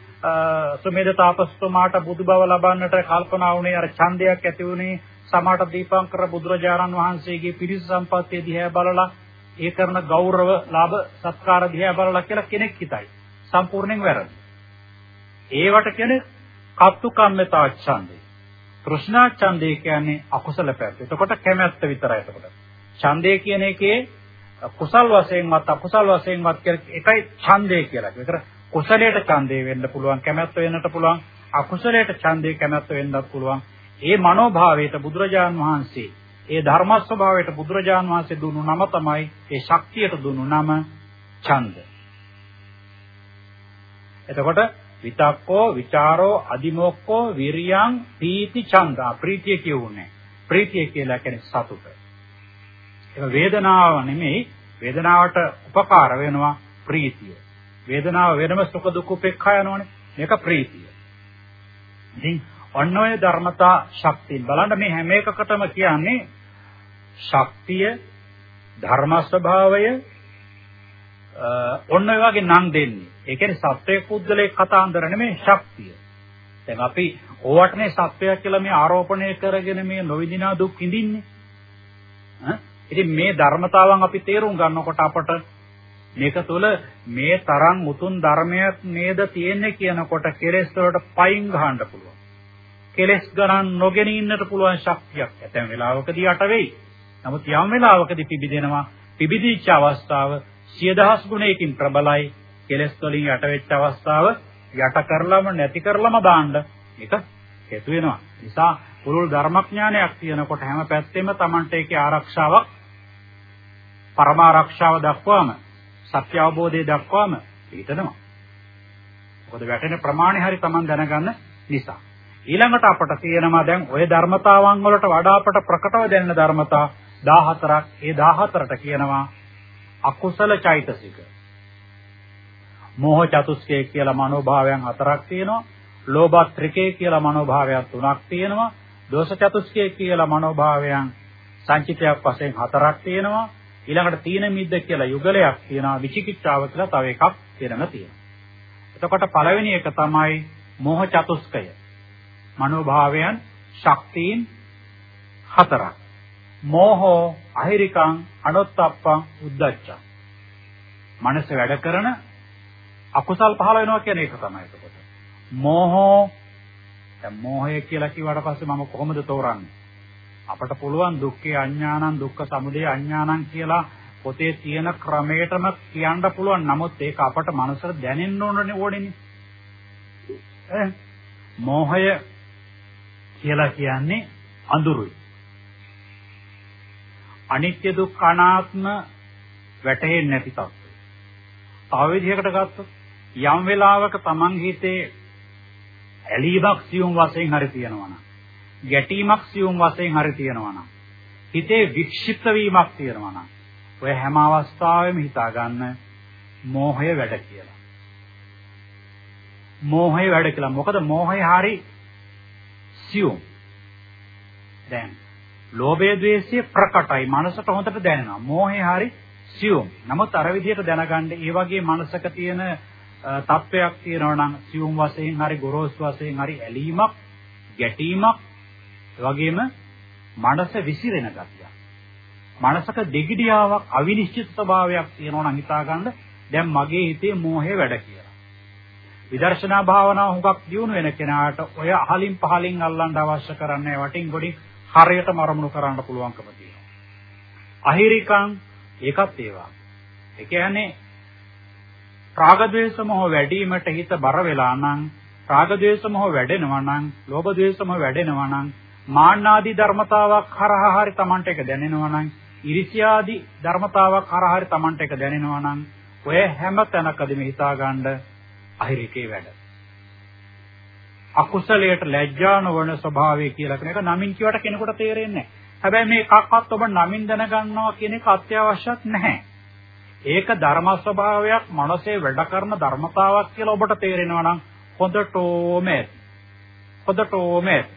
සුමේද තාපස්තුමාට බුදු බව ලබන්නට කල්පනා වුණේ අර ඡන්දයක් ඇති වුණේ සමාට දීපංකර බුදුරජාණන් වහන්සේගේ පිරිස සම්පත්තිය දිහා බලලා ඒ කරන ගෞරව ලාභ සත්කාර දිහා බලලා කියලා කෙනෙක් හිතයි. සම්පූර්ණයෙන් වැරදි. ඒවට කියන්නේ කප්තු කම්මතා ඡන්දේ. තෘෂ්ණා ඡන්දේ කියන්නේ අකුසල පැත්ත. එතකොට කැමැත්ත විතරයි එතකොට. ඡන්දේ කියන එකේ කුසල් වශයෙන්වත් අකුසල් වශයෙන්වත් එකයි ඡන්දේ කියලා. ඒතර කුසලයට ඡන්දේ වෙන්න පුළුවන්, කැමැත්ත වෙන්නට පුළුවන්, අකුසලයට ඡන්දේ කැමැත්ත වෙන්නත් පුළුවන්. ඒ මනෝභාවයට බුදුරජාන් වහන්සේ ඒ ධර්ම ස්වභාවයට බුදුරජාන් වහන්සේ දුන්නු නම තමයි ඒ ශක්තියට දුන්නු නම ඡන්ද. එතකොට විතක්කෝ විචාරෝ අදිමොක්කෝ විරියං පීති ඡන්දා ප්‍රීතිය කියුනේ. ප්‍රීතිය කියලා කියන්නේ සතුට. ඒක වේදනාව නෙමෙයි වේදනාවට උපකාර වෙනවා ප්‍රීතිය. වේදනාව වෙනම සුඛ දුක් උපේක්ඛා යනවනේ. මේක ප්‍රීතිය. ඉතින් ඔන්න ඔය ධර්මතා ශක්තිය බලන්න මේ හැම එකකටම කියන්නේ ශක්තිය ධර්ම ස්වභාවය ඔන්න ඔය වගේ නම් දෙන්නේ. ඒ කියන්නේ සත්වයේ පුද්ගලයේ කතාන්දර නෙමෙයි ශක්තිය. දැන් අපි ඕවටනේ සත්වය කියලා මේ ආරෝපණය කරගෙන මේ නොවිදිනා දුක් විඳින්නේ. ඈ ඉතින් මේ ධර්මතාවන් අපි තේරුම් ගන්නකොට අපට මේක තුළ මේ තරම් උතුම් ධර්මයක් නේද තියෙන්නේ කියනකොට කෙලෙස් වලට පයින් ගහන්න පුළුවන්. කෙලෙස් ගණන් නොගෙන ඉන්නට පුළුවන් ශක්තියක් ඇතැම් වෙලාවකදී යට වෙයි. නමුත් යම් වෙලාවකදී පිබිදෙනවා. පිබිදිච්ච අවස්ථාව සිය දහස් ගුණයකින් ප්‍රබලයි. කෙලෙස් වලින් යට වෙච්ච අවස්ථාව යට කරලම නැති කරලම දාන්න මේක හේතු වෙනවා. නිසා පුරුල් ධර්මඥානයක් තියෙනකොට හැම පැත්තෙම Tamante ඒකේ ආරක්ෂාවක් පරමාරක්ෂාව දක්වාම සත්‍ය අවබෝධය දක්වාම හිතනවා. මොකද වැටෙන ප්‍රමාණය හරි Taman දැනගන්න නිසා. ඊළඟට අපට තියෙනවා දැන් ওই ධර්මතාවන් වලට වඩා අපට ප්‍රකටව දැනෙන ධර්මතා 14ක්. ඒ 14ට කියනවා අකුසල චෛතසික. මෝහ චතුස්කය කියලා මනෝභාවයන් හතරක් තියෙනවා. ලෝභ ත්‍රිකේ කියලා මනෝභාවයන් තුනක් තියෙනවා. දෝෂ චතුස්කය කියලා මනෝභාවයන් සංචිතයක් වශයෙන් හතරක් තියෙනවා. ඊළඟට තීන මිද්ද කියලා යුගලයක් තියෙනවා විචිකිච්ඡාව කියලා තව එකක් වෙනම තියෙනවා. එතකොට පළවෙනි එක තමයි මෝහ චතුස්කය. මනෝභාවයන් ශක්තියින් හතරක්. මෝහෝ අහිරිකං අනොත්ප්පං උද්දච්චං. මනස වැඩ කරන අකුසල් පහළ වෙනවා කියන එක තමයි එතකොට. මෝහෝ දැන් මෝහය කියලා කිව්වට පස්සේ මම කොහොමද තෝරන්නේ? අපට පුළුවන් දුක්ඛේ අඥානං දුක්ඛ සමුදය අඥානං කියලා පොතේ තියෙන ක්‍රමයටම කියන්න පුළුවන්. නමුත් ඒක අපට මනසට දැනෙන්න ඕනනේ ඕනේනේ. ඈ මෝහය කියලා කියන්නේ අඳුරුයි. අනිත්‍ය දුක්ඛ අනාත්ම වැටහෙන්නේ නැති තත්ත්වය. තව විදිහකට ගත්තොත් යම් වෙලාවක Taman හිතේ ඇලීමක් සියුම් වශයෙන් හරි තියෙනවා නම් ගැටීමක් සියුම් වශයෙන් හරි තියෙනවා නම් හිතේ වික්ෂිප්ත වීමක් තියෙනවා නම් ඔය හැම අවස්ථාවෙම හිතා ගන්න මෝහය වැඩ කියලා. මෝහය වැඩ කියලා. මොකද මෝහය හරි සියුම්. දැන් ලෝභය ද්වේෂය ප්‍රකටයි. මනසට හොඳට දැනෙනවා. මෝහය හරි සියුම්. නමුත් අර විදිහට දැනගන්න ඒ වගේ මනසක තියෙන තත්වයක් තියෙනවා නම් සියුම් වශයෙන් හරි ගොරෝසු වශයෙන් හරි ඇලීමක්, ගැටීමක්, ඒ වගේම මනස විසිරෙන ගතියක්. මනසක දෙගිඩියාවක් අවිනිශ්චිත ස්වභාවයක් තියෙනවා නම් හිතාගන්න දැන් මගේ හිතේ මෝහය වැඩ කියලා. විදර්ශනා භාවනාව හුඟක් දියුණු වෙන කෙනාට ඔය අහලින් පහලින් අල්ලන්න අවශ්‍ය කරන්නේ වටින් ගොඩින් හරියටම අරමුණු කරන්න පුළුවන්කම තියෙනවා. අහිරිකං ඒකත් ඒවා. ඒ කියන්නේ රාග ද්වේෂ මොහ වැඩිවීමට හිත බර වෙලා නම් රාග ද්වේෂ මොහ වැඩෙනවා නම් ලෝභ ද්වේෂ මොහ වැඩෙනවා නම් මාන්නාදී ධර්මතාවක් හරහා හරි Tamanට එක දැනෙනවා නම් ඉරිසියාදී ධර්මතාවක් හරහා හරි Tamanට එක දැනෙනවා නම් ඔය හැම තැනකදීම හිතා ගන්න අහිරිකේ වැඩ. අකුසලයට ලැජ්ජා නොවන ස්වභාවය කියලා කියන එක නමින් කියවට කෙනෙකුට තේරෙන්නේ නැහැ. හැබැයි මේ එකක්වත් ඔබ නමින් දැනගන්නවා කියන එක අත්‍යවශ්‍යත් නැහැ. ඒක ධර්ම ස්වභාවයක් මනසේ වැඩ කරන ධර්මතාවක් කියලා ඔබට තේරෙනවා නම් හොඳටම ඇති. හොඳටම ඇති.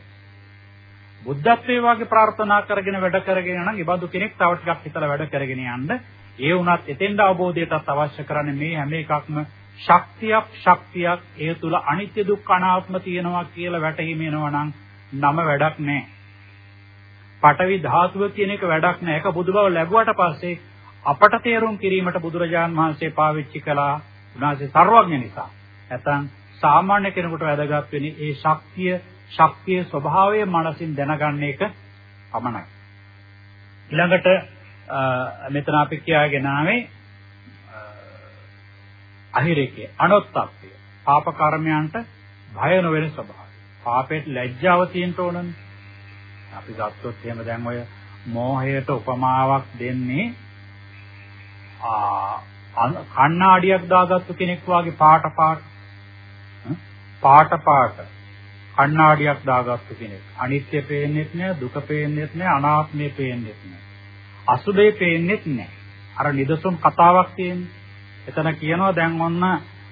බුද්ධත්වයේ වාගේ ප්‍රාර්ථනා කරගෙන වැඩ කරගෙන නම් ඉබඳු කෙනෙක් තව ටිකක් හිතලා වැඩ කරගෙන යන්න ඒ වුණත් එතෙන්ද අවබෝධයටත් අවශ්‍ය කරන්නේ මේ හැම එකක්ම ශක්තියක් ශක්තියක් ඒ තුල අනිත්‍ය දුක්ඛ අනාත්ම තියෙනවා කියලා වැටහීම එනවා නම් නම වැඩක් නැහැ. පඨවි ධාතුව කියන එක වැඩක් නැහැ. ඒක බුදුබව ලැබුවට පස්සේ අපට තේරුම් කිරීමට බුදුරජාන් වහන්සේ පාවිච්චි කළා උනාසේ සර්වඥ නිසා. නැත්නම් සාමාන්‍ය කෙනෙකුට වැදගත් වෙන්නේ ඒ ශක්තිය ශක්තිය ස්වභාවය මනසින් දැනගන්න එක පමණයි. ඊළඟට මෙතන අපි කියාගෙන ආවේ අහිරේකේ අනොත්ත්‍ය පාප කර්මයන්ට භය නොවන ස්වභාවය. පාපයට ලැජ්ජාව තියෙන්න ඕනනේ. අපි ගත්තොත් එහෙම දැන් ඔය මෝහයට උපමාවක් දෙන්නේ ආ කණ්ණාඩියක් දාගත්තු කෙනෙක් වාගේ පාට පාට පාට පාට කණ්ණාඩියක් දාගත්තු කෙනෙක්. අනිත්‍ය පේන්නේත් නෑ, දුක පේන්නේත් නෑ, අනාත්මය පේන්නේත් නෑ. අසුබේ පේන්නේත් නෑ. අර නිදසුන් කතාවක් තියෙන්නේ. එතන කියනවා දැන් ඔන්න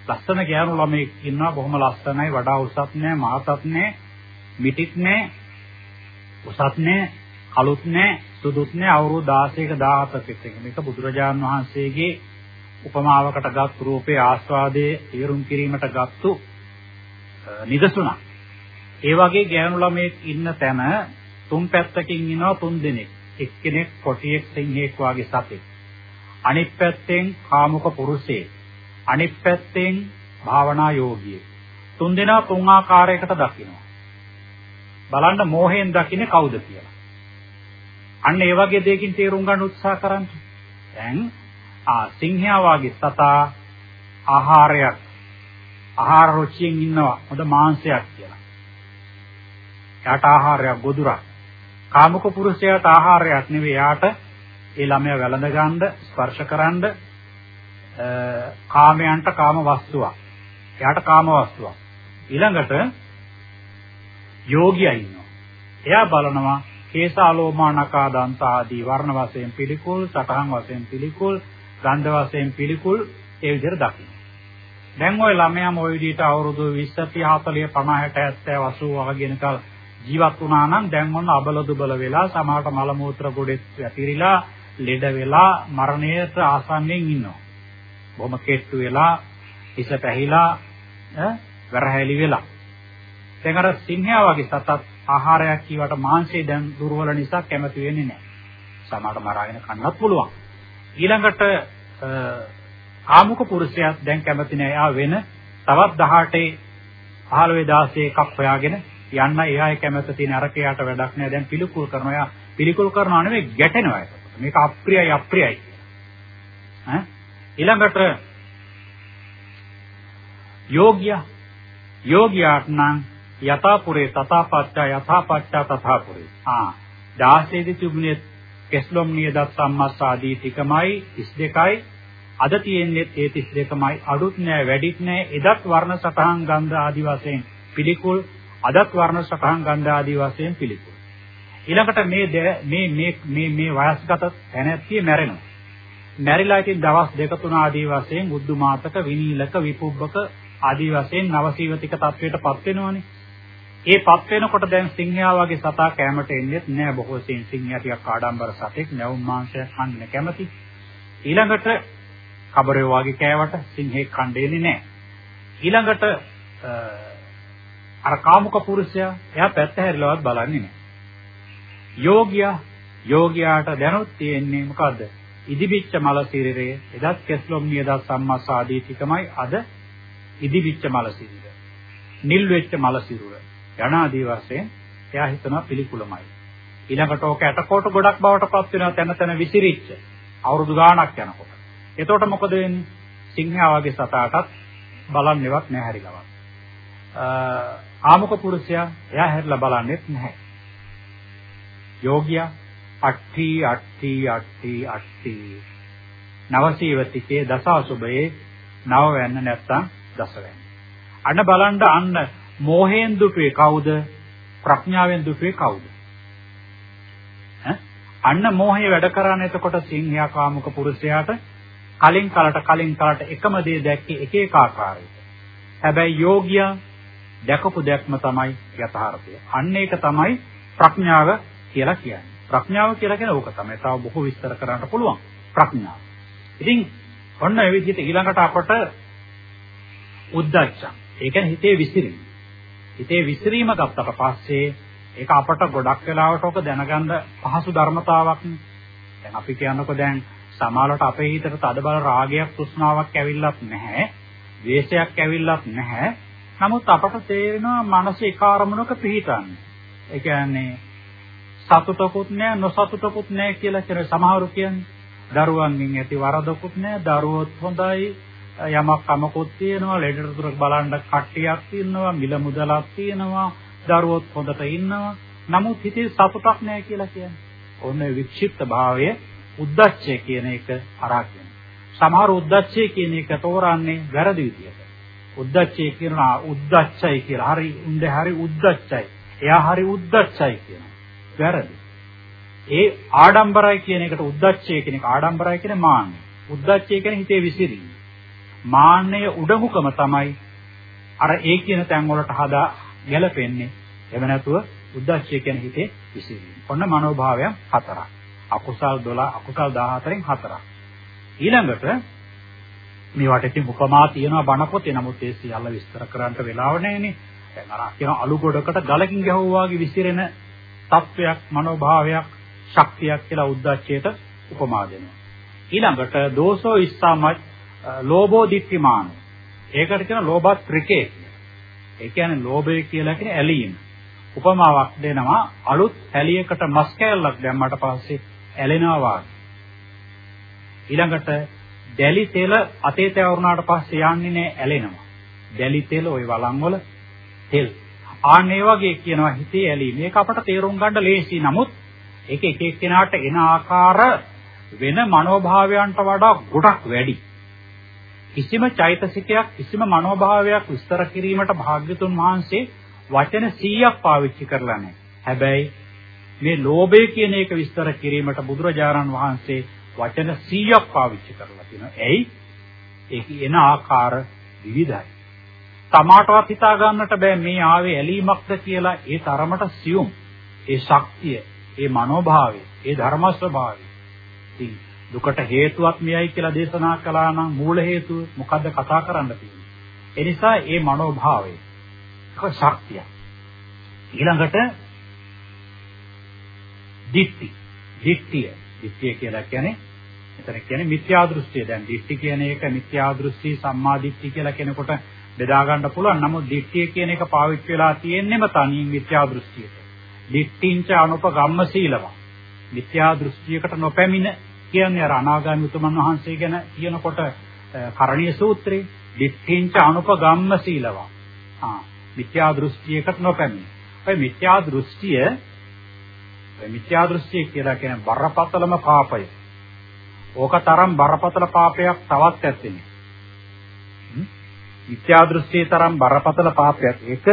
ලස්සන ගෑනු ළමයෙක් ඉන්නවා. බොහොම ලස්සනයි. වඩා උසත් නෑ මහතත් නෑ මිටිත් නෑ උසත් නෑ කළුත් නෑ සුදුත් නෑ. අවුරුදු 16ක 17ක විතර මේක බුදුරජාන් වහන්සේගේ උපමාවකට ගත් රූපේ ආස්වාදයේ තීරුම් කිරීමට ගත්තු නිදසුණක් ඒ වගේ ගෑනු ළමයෙක් ඉන්න තැන තුන් පැත්තකින් ඉනවා තුන් දෙනෙක්. එක්කෙනෙක් කොටියෙක් සිංහෙක් වගේ සතෙක්. අනිත් පැත්තෙන් කාමුක පුරුෂයෙක් අනිත් පැත්තෙන් භාවනා යෝගියෙක් තුන් දෙනා තුන් ආකාරයකට දකිනවා. බලන්න මෝහයෙන් දකින්නේ කවුද කියලා. අන්න ඒ වගේ දෙයකින් තේරුම් ගන්න උත්සාහ කරන්න. දැන් ආ සිංහයා වගේ සතා ආහාරයක් ආහාර රුචියෙන් ඉන්නවා. හොඳ මාංශයක් කියලා. යාට ආහාරයක් ගොදුරක්. කාමුක පුරුෂයාට ආහාරයක් නෙවෙයි. යාට ඒ ළමයා වැළඳ ගන්න ස්පර්ශ කරන්න කාමයන්ට කාම වස්තුවක්. එයාට කාම වස්තුවක්. ඊළඟට යෝගියා ඉන්නවා. එයා බලනවා කේසාලෝමානකා දන්ත ආදී වර්ණ වශයෙන් පිළිකුල්, සටහන් වශයෙන් පිළිකුල්, ගන්ධ වශයෙන් පිළිකුල් ඒ විදිහට දකින්න. දැන් ওই ළමයාම ওই විදිහට අවුරුදු 20 30 40 50 60 70 80 වගේ කල ජීවත් වුණා නම් දැන් ඔන්න අබල දුබල වෙලා සමහරට මල මූත්‍ර ගොඩේ වැතිරිලා ලෙඩ වෙලා මරණයට ආසන්නෙන් ඉන්නවා. බොහොම කෙට්ටු වෙලා හිස පැහිලා වැරහැලි වෙලා. දැන් අර සිංහයා වගේ සතත් ආහාරයක් කීවට මාංශය දැන් දුර්වල නිසා කැමති වෙන්නේ නැහැ. සමහරට මරාගෙන කන්නත් පුළුවන්. ඊළඟට ආමුක පුරුෂයාත් දැන් කැමති නැහැ. එයා වෙන තවත් 18 15 16 එකක් හොයාගෙන යන්න එයායි කැමැත්ත තියෙන අරකයට වැඩක් නෑ දැන් පිළිකුල් කරනවා එයා පිළිකුල් කරනවා නෙවෙයි ගැටෙනවා ඒක. මේක අප්‍රියයි අප්‍රියයි. ඈ? ඊළඟට යෝග්‍ය. යෝග්‍යාට නම් යථාපුරේ තථාපත්‍ය යථාපත්‍ය තථාපුරේ. ආ. 16 දී තිබුණේ කෙස්ලොම් නියදත් සම්මස් ආදී ටිකමයි 32යි අද තියෙන්නේ ඒ 32මයි අඩුත් නෑ වැඩිත් නෑ. එදත් වර්ණ සටහන් ගන්ධ ආදී වශයෙන් පිළිකුල් අදත් වර්ණ සටහන් ගන්ධ ආදී වශයෙන් පිළිකුල්. ඊළඟට මේ මේ මේ මේ මේ වයස්ගත තැනැත්තිය මැරෙනවා මැරිලා ඉතින් දවස් දෙක තුන ආදී වශයෙන් බුද්ධ මාතක විනීලක විපුබ්බක ආදී වශයෙන් නවසීවතික තත්වයටපත් වෙනවනේ ඒ පත් වෙනකොට දැන් සිංහයා වගේ සතා කැමට එන්නේ නැහැ බොහෝ සෙයින් සිංහයා ටිකක් ආඩම්බර සතෙක් නැවුම් මාංශය කන්න කැමති ඊළඟට කබරේ වගේ කෑවට සිංහෙක් කණ්ඩේන්නේ නැහැ. ඊළඟට අර කාමුක පුරුෂයා එයා පැත්ත හැරිලවත් බලන්නේ නැහැ. යෝගියා යෝගියාට දැනුත් තියෙන්නේ මොකද්ද? ඉදිබිච්ච මල සිරිරේ එදත් කෙස්ලොම් නියදත් සම්මස් ආදී ටිකමයි අද ඉදිබිච්ච මල සිරිර. නිල් වෙච්ච මල සිරුර. යනාදී වශයෙන් එයා හිතනවා පිළිකුලමයි. ඊළඟට ඕක ඇටකොට ගොඩක් බවට පත් වෙනවා තැන තැන විසිරිච්ච. අවුරුදු ගාණක් යනකොට. එතකොට මොකද වෙන්නේ? සිංහයා වගේ සතාටත් බලන්නේවත් නැහැ හරිලවත්. ආමුක පුරුෂයා එයා හැරිලා බලන්නේත් නැහැ. යෝගියා අට්ටි අට්ටි අට්ටි අට්ටි නවසීවතිකේ දසාසුබයේ නව වෙන්න නැත්තම් දස වෙන්න. අන්න බලන්න අන්න මෝහයෙන් දුටුවේ කවුද? ප්‍රඥාවෙන් දුටුවේ කවුද? අන්න මෝහය වැඩ කරන්නේ එතකොට සිංහයා කාමුක පුරුෂයාට කලින් කලට කලින් කලට එකම දේ දැක්කේ එක එක ආකාරයකට. හැබැයි යෝගියා දැකපු දැක්ම තමයි යථාර්ථය. අන්න ඒක තමයි ප්‍රඥාව කියලා කියන්නේ. ප්‍රඥාව කියලා කියන්නේ ඕක තමයි. තව බොහෝ විස්තර කරන්න පුළුවන්. ප්‍රඥාව. ඉතින් ඔන්න ඒ විදිහට ඊළඟට අපට උද්දච්ච. ඒ කියන්නේ හිතේ විසිරීම. හිතේ විසිරීම ගත්තට පස්සේ ඒක අපට ගොඩක් වෙලාවට ඔක දැනගන්න පහසු ධර්මතාවක් නේ. දැන් අපි කියනකො දැන් සමහරවිට අපේ හිතට තදබල රාගයක් තෘෂ්ණාවක් ඇවිල්ලත් නැහැ. ද්වේෂයක් ඇවිල්ලත් නැහැ. නමුත් අපට තේරෙනවා මනස එක අරමුණක පිහිටන්නේ. ඒ කියන්නේ සතුටකුත් නැහැ නොසතුටකුත් නැහැ කියලා කියන සමහරු කියන්නේ. දරුවන්ගෙන් ඇති වරදකුත් නැහැ. දරුවොත් හොඳයි. යමක් කමකුත් තියෙනවා. ලෙඩ බලන්න කට්ටියක් තියෙනවා. මිල මුදලක් තියෙනවා. දරුවොත් හොඳට ඉන්නවා. නමුත් හිතේ සතුටක් නැහැ කියලා කියන්නේ. ඔන්න වික්ෂිප්ත භාවය උද්දච්චය කියන එක අරගෙන. සමහර උද්දච්චය කියන එක තෝරන්නේ වැරදි විදියට. උද්දච්චය කියනවා උද්දච්චයි කියලා. හරි උන්දේ හරි උද්දච්චයි. එයා හරි උද්දච්චයි කියනවා. වැරදි. ඒ ආඩම්බරයි කියන එකට උද්දච්චය කියන එක ආඩම්බරයි කියන්නේ මාන්නය. උද්දච්චය කියන්නේ හිතේ විසිරීම. මාන්නය උඩඟුකම තමයි අර ඒ කියන තැන් වලට හදා ගැලපෙන්නේ. එහෙම නැතුව උද්දච්චය කියන්නේ හිතේ විසිරීම. ඔන්න මනෝභාවයන් හතරක්. අකුසල් 12 අකුසල් 14න් හතරක්. ඊළඟට මේවට ඉතින් උපමා තියෙනවා බණ පොතේ. නමුත් ඒ සියල්ල විස්තර කරන්න වෙලාව නැහැනේ. දැන් අර කියන අලු ගොඩකට ගලකින් ගැහුවා වගේ විසිරෙන තත්වයක්, මනෝභාවයක්, ශක්තියක් කියලා උද්දච්චයට උපමා දෙනවා. ඊළඟට දෝසෝ ඉස්සමත් ලෝභෝ දිට්ඨිමාන. ඒකට කියන ලෝභත් ත්‍රිකේ කියලා. ඒ කියන්නේ ලෝභය කියලා කියන්නේ ඇලීම. උපමාවක් දෙනවා අලුත් හැලියකට මස් කෑල්ලක් දැම්මට පස්සේ ඇලෙනවා වාගේ. ඊළඟට දැලි තෙල අතේ තැවුරුනාට පස්සේ යන්නේ නැහැ ඇලෙනවා. දැලි තෙල ওই වළං වල තෙල්. ආන් ඒ වගේ කියනවා හිතේ ඇලීම. මේක අපට තේරුම් ගන්න ලේසි. නමුත් ඒක එක එක්කෙනාට එන ආකාර වෙන මනෝභාවයන්ට වඩා ගොඩක් වැඩි. කිසිම චෛතසිකයක් කිසිම මනෝභාවයක් විස්තර කිරීමට භාග්‍යතුන් වහන්සේ වචන 100ක් පාවිච්චි කරලා නැහැ. හැබැයි මේ ලෝභය කියන එක විස්තර කිරීමට බුදුරජාණන් වහන්සේ වචන 100ක් පාවිච්චි කරලා තිනවා. එයි ඒක එන ආකාර විවිධයි. තමාටවත් හිතා ගන්නට බෑ මේ ආවේ ඇලීමක්ද කියලා ඒ තරමට සියුම්. ඒ ශක්තිය, ඒ මනෝභාවය, ඒ ධර්ම ස්වභාවය. ඉතින් දුකට හේතුවක් මෙයයි කියලා දේශනා කළා නම් මූල හේතුව මොකද්ද කතා කරන්න තියෙන්නේ. ඒ නිසා ඒ මනෝභාවය ශක්තිය. ඊළඟට දිට්ඨි. දිට්ඨිය. දිට්ඨිය කියලා කියන්නේ එතන කියන්නේ මිත්‍යා දෘෂ්ටිය. දැන් දිට්ඨි කියන එක මිත්‍යා දෘෂ්ටි සම්මා දිට්ඨි කියලා කෙනෙකුට බෙදා ගන්න පුළුවන්. නමුත් දිට්ඨිය කියන එක පාවිච්චි වෙලා තියෙන්නේම තනියෙන් මිත්‍යා දෘෂ්ටියට. දිට්ඨින්ච අනුපගම්ම සීලවා. මිත්‍යා දෘෂ්ටියකට නොපැමිණ කියන්නේ අර අනාගාමී උතුමන් වහන්සේ ගැන කියනකොට කරණීය සූත්‍රේ දිට්ඨින්ච අනුපගම්ම සීලවා. ආ මිත්‍යා දෘෂ්ටියකට නොපැමිණ. ඔය මිත්‍යා දෘෂ්ටිය ඔය මිත්‍යා දෘෂ්ටිය කියලා කියන බරපතලම පාපය. ඕක තරම් බරපතල පාපයක් තවත් ඇත්තේ මිත්‍යා දෘෂ්ටිය තරම් බරපතල පාපයක්. ඒක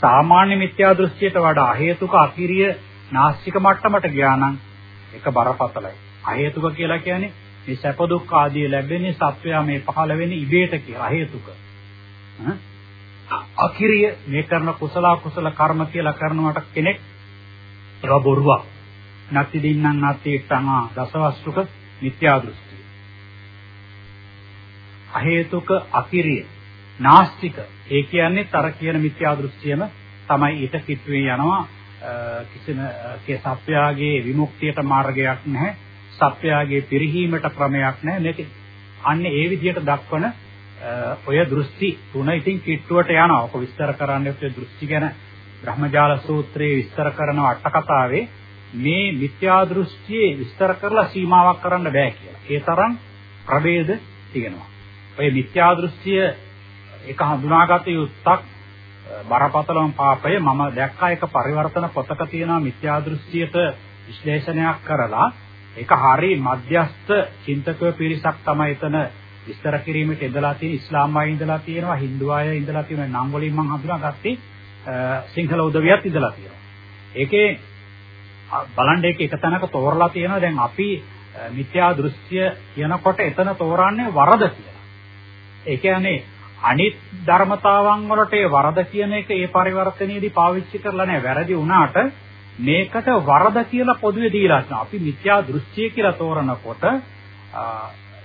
සාමාන්‍ය මිත්‍යා දෘෂ්ටියට වඩා හේතුක අකිරිය නාස්තික මට්ටමට ගියා නම් ඒක බරපතලයි. අහේතුක කියලා කියන්නේ මේ සැප දුක් ආදී ලැබෙන්නේ සත්වයා මේ පහළ වෙන්නේ ඉබේට කියලා අහේතුක. අකිරිය මේ කරන කුසල කුසල කර්ම කියලා කරනවට කෙනෙක් ඒක බොරුවක්. නැති දින්නම් නැති තමා දසවස්තුක මිත්‍යා දෘෂ්ටිය. අහේතුක අකිරිය නාස්තික ඒ කියන්නේ තර කියන මිත්‍යා දෘෂ්ටියම තමයි ඊට කිට්ටුවේ යනවා කිසිම කේ සත්‍යයේ විමුක්තියට මාර්ගයක් නැහැ සත්‍යයේ පිරිහීමට ක්‍රමයක් නැහැ මේක අන්න ඒ විදිහට දක්වන ඔය දෘෂ්ටි තුන ඉතින් කිට්ටුවට යනවා. ඔක විස්තර කරන්නේ ඔය දෘෂ්ටි ගැන බ්‍රහ්මජාල සූත්‍රයේ විස්තර කරන අට කතාවේ මේ මිත්‍යා දෘෂ්ටියේ විස්තර කරලා සීමාවක් කරන්න බෑ කියලා. ඒ තරම් ප්‍රභේද තියෙනවා. ඔය මිත්‍යා දෘෂ්ටිය එක හඳුනාගත යුත්තක් බරපතලම පාපය මම දැක්කා එක පරිවර්තන පොතක තියෙනවා මිත්‍යා දෘෂ්ටියට විශ්ලේෂණයක් කරලා ඒක හරි මධ්‍යස්ත චින්තකව පිරිසක් තමයි එතන විස්තර කිරීමට ඉඳලා තියෙන ඉස්ලාම් අය ඉඳලා තියෙනවා Hindu අය ඉඳලා තියෙනවා නම් වලින් මම හඳුනාගත්තේ සිංහල උදවියත් ඉඳලා තියෙනවා. ඒකේ බලන්න ඒක එක තැනක තෝරලා තියෙනවා දැන් අපි මිත්‍යා දෘෂ්ටිය කියනකොට එතන තෝරන්නේ වරද කියලා. ඒ කියන්නේ අනිත් ධර්මතාවන් වලට ඒ වරද කියන එක ඒ පරිවර්තනයේදී පාවිච්චි කරලා නැහැ. වැරදි වුණාට මේකට වරද කියලා පොදුවේ දීලා තියෙනවා. අපි මිත්‍යා දෘෂ්ටිය කියලා තෝරනකොට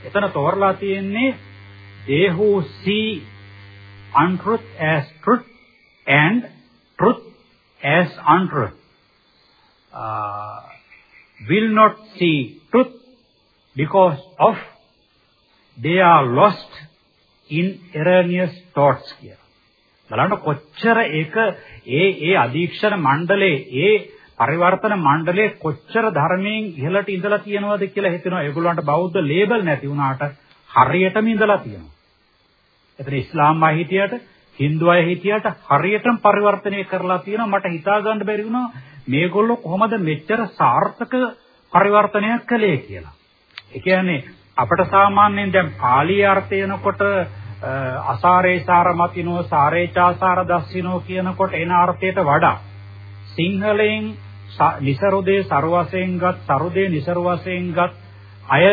එතන තෝරලා තියෙන්නේ they who see untruth as truth and truth as untruth uh, will not see truth because of they are lost in erroneous thoughts කියලා. බලන්න කොච්චර ඒක ඒ ඒ අධීක්ෂණ මණ්ඩලයේ ඒ පරිවර්තන මණ්ඩලයේ කොච්චර ධර්මයෙන් ඉහළට ඉඳලා තියෙනවද කියලා හිතෙනවා. ඒගොල්ලන්ට බෞද්ධ ලේබල් නැති වුණාට හරියටම ඉඳලා තියෙනවා. එතන ඉස්ලාම් අය හිටියට, Hindu අය හිටියට හරියටම පරිවර්තනය කරලා තියෙනවා. මට හිතා ගන්න බැරි වුණා මේගොල්ලෝ කොහොමද මෙච්චර සාර්ථක පරිවර්තනයක් කළේ කියලා. ඒ කියන්නේ අපට සාමාන්‍යයෙන් දැන් පාලි අර්ථයනකොට අසාරේසාර මතිනෝ සාරේචාසාර දස්සිනෝ කියනකොට එන අර්ථයට වඩා සිංහලෙන් નિසරුදේ ਸਰවසෙන්ගත් සරුදේ નિසරුවසෙන්ගත් අය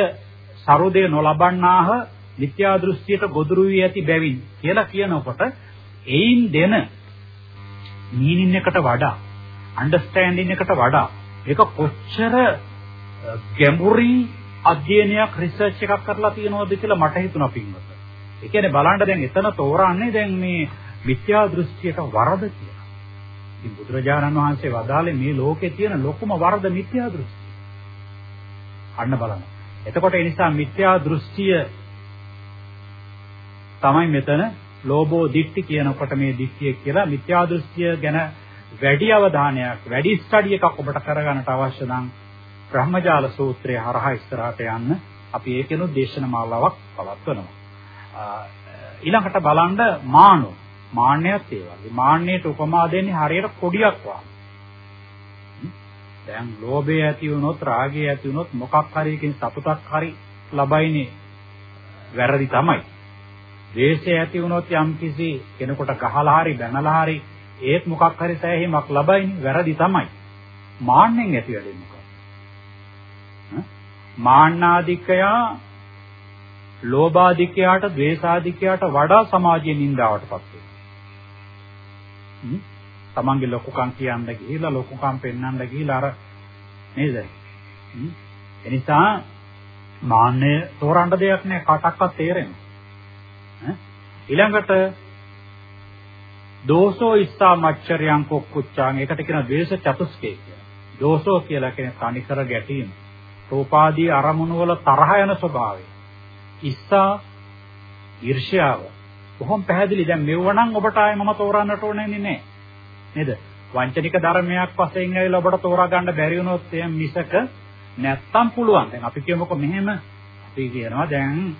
සරුදේ නොලබන්නාහ මිත්‍යා දෘෂ්ටියට ගොදුරු වී ඇති බැවින් කියලා කියනකොට එයින් දෙන මීනින් එකට වඩා අන්ඩර්ස්ටෑන්ඩින් එකට වඩා ඒක කොච්චර ගැඹුරින් අධ්‍යයනයක් රිසර්ච් එකක් කරලා තියෙනවද කියලා මට හිතුණා පින්වත. ඒ කියන්නේ බලන්න දැන් එතන තෝරන්නේ දැන් මේ මිත්‍යා දෘෂ්ටියට වරද කියලා. ඉතින් බුදුරජාණන් වහන්සේ වදාළේ මේ ලෝකේ තියෙන ලොකුම වරද මිත්‍යා දෘෂ්ටිය. අන්න බලන්න. එතකොට ඒ නිසා මිත්‍යා දෘෂ්ටිය තමයි මෙතන ලෝභෝ දිට්ඨි කියනකොට මේ දිට්ඨිය කියලා මිත්‍යා දෘෂ්ටිය ගැන වැඩි අවධානයක් වැඩි ස්ටඩි එකක් ඔබට කරගන්නට අවශ්‍ය නම් බ්‍රහ්මජාල සූත්‍රය හරහා ඉස්සරහට යන්න අපි ඒකෙනු දේශනමාලාවක් පවත්වනවා. ඊළඟට බලන්න මානෝ මාන්නයත් ඒ වගේ. මාන්නයට උපමා දෙන්නේ හරියට කොඩියක් වගේ. දැන් ලෝභය ඇති වුණොත්, රාගය ඇති වුණොත් මොකක් හරි එකකින් සතුටක් හරි ලබයිනේ වැරදි තමයි. ද්වේෂය ඇති වුණොත් යම් කිසි කෙනෙකුට ගහලා හරි බැනලා හරි ඒත් මොකක් හරි සෑහීමක් ලබයිනේ වැරදි තමයි. මාන්නෙන් ඇති වෙන්නේ මොකක්ද? මාන්නාධිකයා ලෝභාධිකයාට ද්වේෂාධිකයාට වඩා සමාජයේ නින්දාවටපත් තමන්ගේ ලොකුකම් කියන්න ගිහිලා ලොකුකම් පෙන්වන්න ගිහිලා අර නේද? එනිසා මාන්නය තෝරන්න දෙයක් නෑ කටක්වත් තේරෙනවා. ඊළඟට දෝසෝ ඉස්සා මච්චරයන් කොක්කුච්චාන් ඒකට කියන ද්වේෂ චතුස්කේ කියලා. දෝසෝ කියලා කියන්නේ තනිකර ගැටීම. රූපාදී අරමුණු වල තරහ යන ස්වභාවය. ඉස්සා ඊර්ෂ්‍යාව කොහොම පැහැදිලි දැන් මෙවනම් ඔබට ආයේ මම තෝරන්නට ඕනේ නෑ නේද? වංචනික ධර්මයක් වශයෙන් ඇවිල්ලා ඔබට තෝරා ගන්න බැරි වුණොත් එම් මිසක නැත්තම් පුළුවන්. දැන් අපි කියමුකෝ මෙහෙම අපි කියනවා දැන්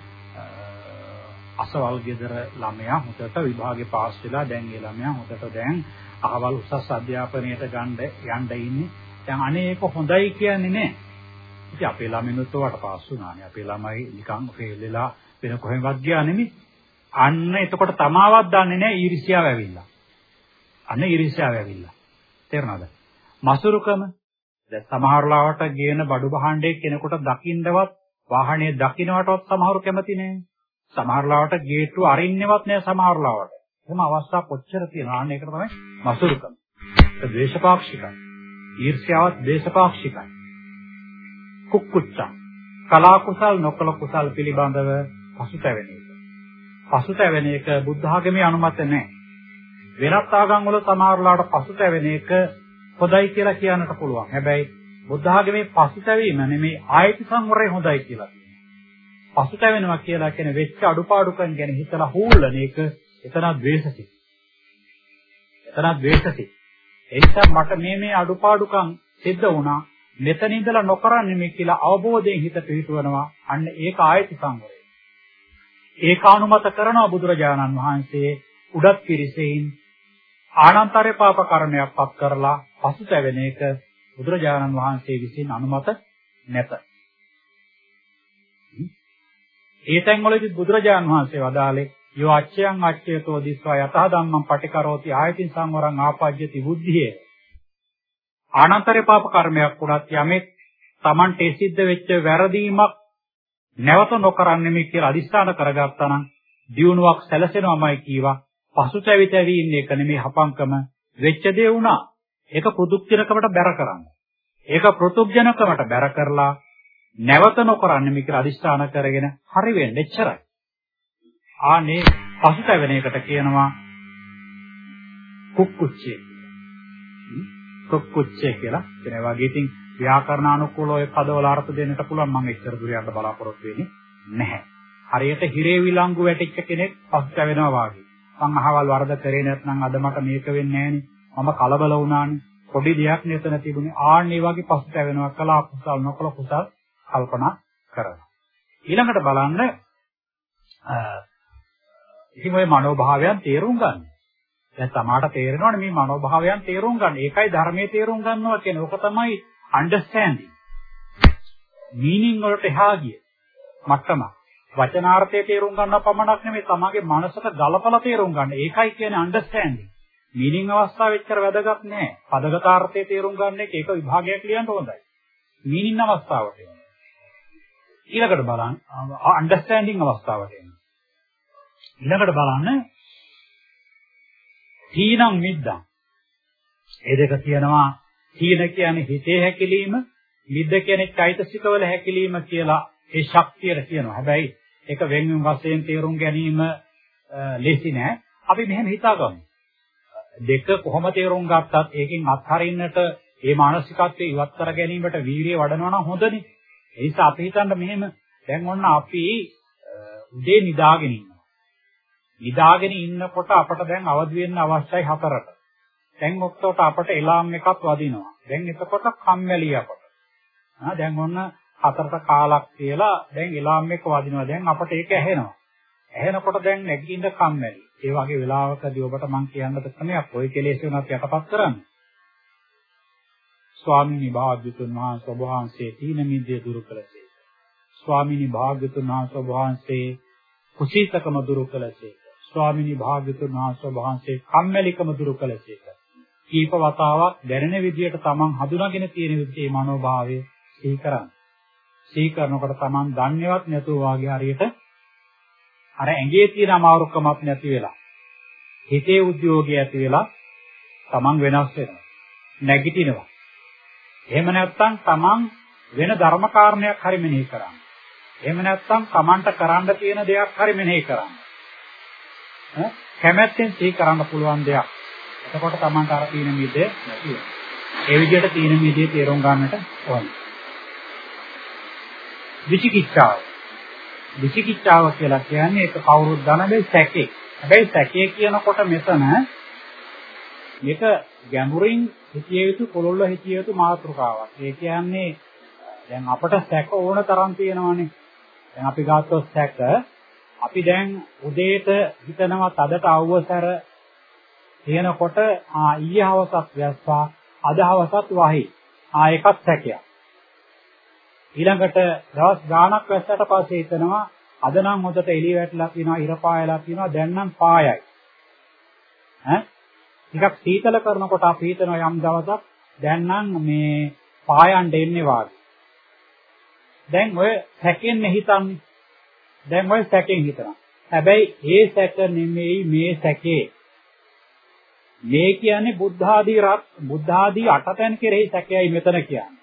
අසවල් ගෙදර ළමයා හොඳට විභාගේ පාස් වෙලා දැන් ඒ ළමයා හොඳට දැන් අහවල් උසස් අධ්‍යාපනයට ගන්න යන්න ඉන්නේ. දැන් අනේ ඒක හොඳයි කියන්නේ නෑ. ඉතින් අපේ ළමිනුත් ඔයාට පාස් වුණානේ. අපේ ළමයි නිකන් ෆේල් වෙලා වෙන කොහෙවත් ගියා නෙමෙයි. අන්න එතකොට තමාවත් දන්නේ නැහැ ඊර්ෂ්‍යාව ඇවිල්ලා. අන්න ඊර්ෂ්‍යාව ඇවිල්ලා. තේරුණාද? මසුරුකම දැන් සමහර ලාවට ගේන බඩු භාණ්ඩේ කෙනෙකුට දකින්නවත් වාහනේ දකින්නවටවත් සමහරු කැමති නෑ. සමහර ලාවට ගේට්ටුව අරින්නවත් නෑ සමහර ලාවට. එහෙම අවස්ථා කොච්චර තියෙනවා. අන්න ඒකට තමයි මසුරුකම. ඒක ද්වේෂපාක්ෂිකයි. ඊර්ෂ්‍යාවත් ද්වේෂපාක්ෂිකයි. කුක්කුච්චා. කලා කුසල් නොකල කුසල් පිළිබඳව පසුතැවෙන එක. පසුතැවෙන එක බුද්ධ ආගමේ අනුමත නැහැ. වෙනත් ආගම් වල සමහරලාට පසුතැවෙන එක හොඳයි කියලා කියන්නට පුළුවන්. හැබැයි බුද්ධ ආගමේ පසුතැවීම නෙමේ ආයති සංවරය හොඳයි කියලා කියනවා. පසුතැවෙනවා කියලා කියන්නේ වෙච්ච අඩුපාඩුකම් ගැන හිතලා හූල්ලන එක එතන ද්වේෂසිත. එතන ද්වේෂසිත. ඒ නිසා මට මේ මේ අඩුපාඩුකම් සිද්ධ වුණා. මෙතන ඉඳලා නොකරන්නේ මේ කියලා අවබෝධයෙන් හිත පිහිටවනවා. අන්න ඒක ආයති සංවරය. ඒකානුමත කරනවා බුදුරජාණන් වහන්සේ උඩත් පිරිසෙයින් ආනන්තරේ පාප කර්මයක් පත් කරලා පසුතැවෙන එක බුදුරජාණන් වහන්සේ විසින් අනුමත නැත. ඒ තැන්වලදී බුදුරජාණන් වහන්සේ වදාළේ යෝ අච්චයන් අච්චයතෝ දිස්වා යතහ ධම්මං පටිකරෝති ආයතින් සංවරං ආපජ්‍යති බුද්ධියේ ආනන්තරේ පාප කර්මයක් උනත් යමෙක් Tamante සිද්ධ වෙච්ච වැරදීමක් නැවත නොකරන්නේ මේ කියලා අදිස්ථාන කරගත්තා නම් දියුණුවක් සැලසෙනවමයි කීවා. පසුතැවි තැවි ඉන්න එක නෙමේ හපංකම. වෙච්ච දේ වුණා. ඒක පුදුක්ජනකමට බැර කරන්න. ඒක පෘතුග්ජනකමට බැර කරලා නැවත නොකරන්නේ මේ කියලා අදිස්ථාන කරගෙන හරි වෙන්නේ එච්චරයි. ආනේ පසුතැවෙන එකට කියනවා කුක්කුච්චේ. කුක්කුච්චේ කියලා කියන වගේ ඉතින් ව්‍යාකරණානුකූලව ඔය පදවල අර්ථ දෙන්නට පුළුවන් මම එච්චර දුර යන්න බලාපොරොත්තු වෙන්නේ නැහැ. හරියට හිරේ විලංගු වැටිච්ච කෙනෙක් පසුතැවෙනවා වාගේ. මං අහවල් වරද කරේ නැත්නම් අද මට මේක වෙන්නේ මම කලබල වුණානේ. පොඩි දෙයක් නේතන තිබුණේ. ආන්නේ වගේ පසුතැවෙනවා කළා කුසල් නොකළ කුසල් කල්පනා කරනවා. ඊළඟට බලන්න ඉතින් ওই මනෝභාවයන් තේරුම් ගන්න. දැන් තමාට තේරෙනවනේ මේ මනෝභාවයන් තේරුම් ගන්න. ඒකයි ධර්මයේ තේරුම් ගන්නවා කියන්නේ. ඕක තමයි understanding. meaning වලට එහා ගිය මට්ටම. වචනාර්ථයේ තේරුම් ගන්න පමණක් නෙමෙයි තමාගේ මනසට ගලපලා තේරුම් ගන්න. ඒකයි කියන්නේ understanding. meaning අවස්ථාව එච්චර වැදගත් නෑ. පදගතාර්ථයේ තේරුම් ගන්න එක ඒක විභාගයක් ලියන්න හොඳයි. meaning අවස්ථාවට ඊළඟට බලන්න understanding අවස්ථාවට එන්න. ඊළඟට බලන්න තීනම් මිද්දම්. ඒ දෙක කියනවා තීන කියන්නේ හිතේ හැකිලිම, මිද්ද කියන්නේ චෛතසිකවල හැකිලිම කියලා ඒ ශක්තියට කියනවා. හැබැයි ඒක වෙන වශයෙන් තේරුම් ගැනීම ලේසි නෑ. අපි මෙහෙම හිතාගමු. දෙක කොහොම තේරුම් ගත්තත් ඒකෙන් අත්හරින්නට ඒ මානසිකත්වයේ ඉවත් කර ගැනීමට වීරිය වඩනවා නම් හොඳනේ. ඒ නිසා අපි හිතන්න මෙහෙම දැන් ඔන්න අපි උදේ නිදාගෙන ඉන්නවා. නිදාගෙන ඉන්නකොට අපට දැන් අවදි වෙන්න අවශ්‍යයි හතරට. දැන් ඔක්කොට අපට එලාම් එකක් වදිනවා. දැන් එතකොට කම්මැලි අපට. ආ දැන් ඔන්න හතරට කාලක් කියලා දැන් එලාම් එක වදිනවා. දැන් අපට ඒක ඇහෙනවා. ඇහෙනකොට දැන් නැගිටින්න කම්මැලි. ඒ වගේ වෙලාවකදී ඔබට මම කියන්න තමයි ඔය කෙලෙස් වෙනත් යටපත් කරන්න. ස්වාමීනි භාග්‍යතුන් වහන්සේ වහන්සේ තීන මිද්දේ දුරු කළසේ. ස්වාමීනි භාග්‍යතුන් වහන්සේ වහන්සේ කුසීතකම දුරු කළසේ. ස්වාමිනී භාග්‍යතුන් වහන්සේ කම්මැලිකම දුරු කළසේක. කීප වතාවක් දැනෙන විදියට තමන් හඳුනාගෙන තියෙන විදිහේ මනෝභාවය සිහි කරන්න. සිහි කරනකොට තමන් දන්නේවත් නැතුව වාගේ හරියට අර ඇඟේ තියෙන අමාරුකමක් නැති වෙලා හිතේ උද්‍යෝගය ඇති වෙලා තමන් වෙනස් වෙනවා. නැගිටිනවා. එහෙම නැත්නම් තමන් වෙන ධර්ම කාරණයක් හරි මෙනෙහි කරන්න. එහෙම නැත්නම් තමන්ට කරන්න තියෙන දෙයක් හරි මෙනෙහි කරන්න. කැමැත්තෙන් සිහි කරන්න පුළුවන් දෙයක්. එතකොට Tamanට අර තීන මිදේ නැති වෙනවා. ඒ විදිහට තීන මිදේ තේරුම් ගන්නට ඕනේ. විචිකිච්ඡාව. විචිකිච්ඡාව කියලා කියන්නේ ඒක කවුරුත් දනදේ සැකේ. හැබැයි සැකේ කියනකොට මෙතන මේක ගැඹුරින් හිතිය යුතු පොළොල්ල හිතිය යුතු මාතෘකාවක්. ඒ කියන්නේ දැන් අපට සැක ඕන තරම් තියෙනවානේ. දැන් අපි ගත්තොත් සැක අපි දැන් උදේට හිතනවා තදට අවවසර තියෙනකොට ආ ඊයේ හවසත් වැස්සා අද හවසත් වහි. ආ එකක් සැකයක්. ඊළඟට දවස් ගාණක් වැස්සට පස්සේ හිතනවා අද නම් හොඳට එළිය වැටලා තියෙනවා ඉර පායලා තියෙනවා දැන් නම් පායයි. ඈ ටිකක් සීතල කරනකොට අපි හිතනවා යම් දවසක් දැන් නම් මේ පායන්න එන්නේ වාගේ. දැන් ඔය සැකෙන්නේ හිතන්නේ. දැන් ඔය සැකෙන් හිතනවා. හැබැයි ඒ සැක නෙමෙයි මේ සැකේ. මේ කියන්නේ බුද්ධ ආදී රත් බුද්ධ ආදී අටතැන් කෙරෙහි සැකයයි මෙතන කියන්නේ.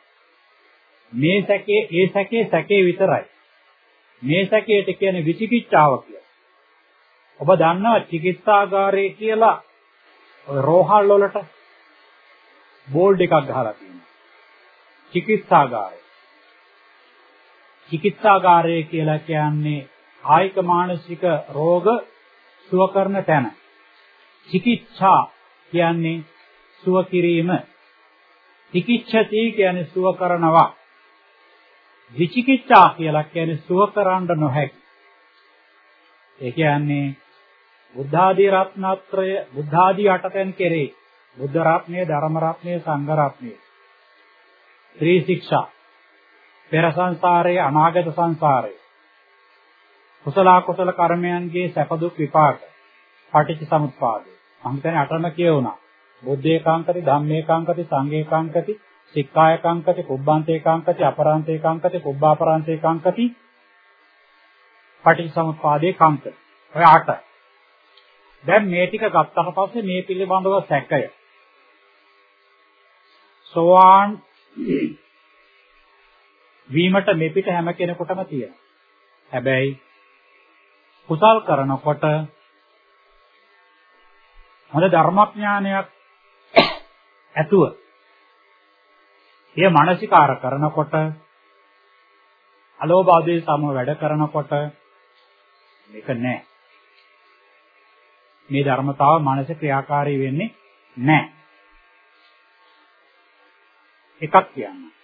මේ සැකේ ඒ සැකේ සැකේ විතරයි. මේ සැකයට කියන්නේ විචිකිච්ඡාව කියලා. ඔබ දන්නවා චිකිත්සාගාරය කියලා ඔය රෝහල් වලට බෝල්ඩ් එකක් ගහලා තියෙනවා. චිකිත්සාගාරය. චිකිත්සාගාරය කියලා කියන්නේ කායික මානසික රෝග සුව කරන තැන. චිකිත්සා කියන්නේ සුව කිරීම. චිකිච්ඡති කියන්නේ සුව කරනවා. විචිකිච්ඡා කියලා කියන්නේ සුව කරන්න නොහැකි. ඒ කියන්නේ බුද්ධ ආදී රත්නත්‍රය බුද්ධ ආදී අටතෙන් කෙරේ බුද්ධ රත්නය ධර්ම රත්නය සංඝ රත්නය ත්‍රි ශික්ෂා පෙර සංසාරයේ අනාගත සංසාරයේ. කුසල කුසල කර්මයන්ගේ සැප දුක් විපාක පටිච්ච සමුප්පාදය. මම කියන්නේ අටම කියවුණා. බුද්ධේකාංකති ධම්මේකාංකති සංඝේකාංකති සික්ඛායකාංකති කුබ්බාන්තේකාංකති අපරාන්තේකාංකති කුබ්බාපරාන්තේකාංකති පටිච්ච සමුප්පාදේ කාංක ඔය අට. දැන් මේ ටික ගත්තට පස්සේ මේ පිළිබඳව සැකය. සෝවාන් වීමට මෙපිට හැම කෙනෙකුටම තියෙනවා. හැබැයි කුසල් කරනකොට හොඳ ධර්මඥානයක් ඇතුව එය මානසිකාර කරනකොට අලෝභ ආදී සම වැඩ කරනකොට මේක නෑ මේ ධර්මතාව මානස ක්‍රියාකාරී වෙන්නේ නැහැ. එකක් කියන්න.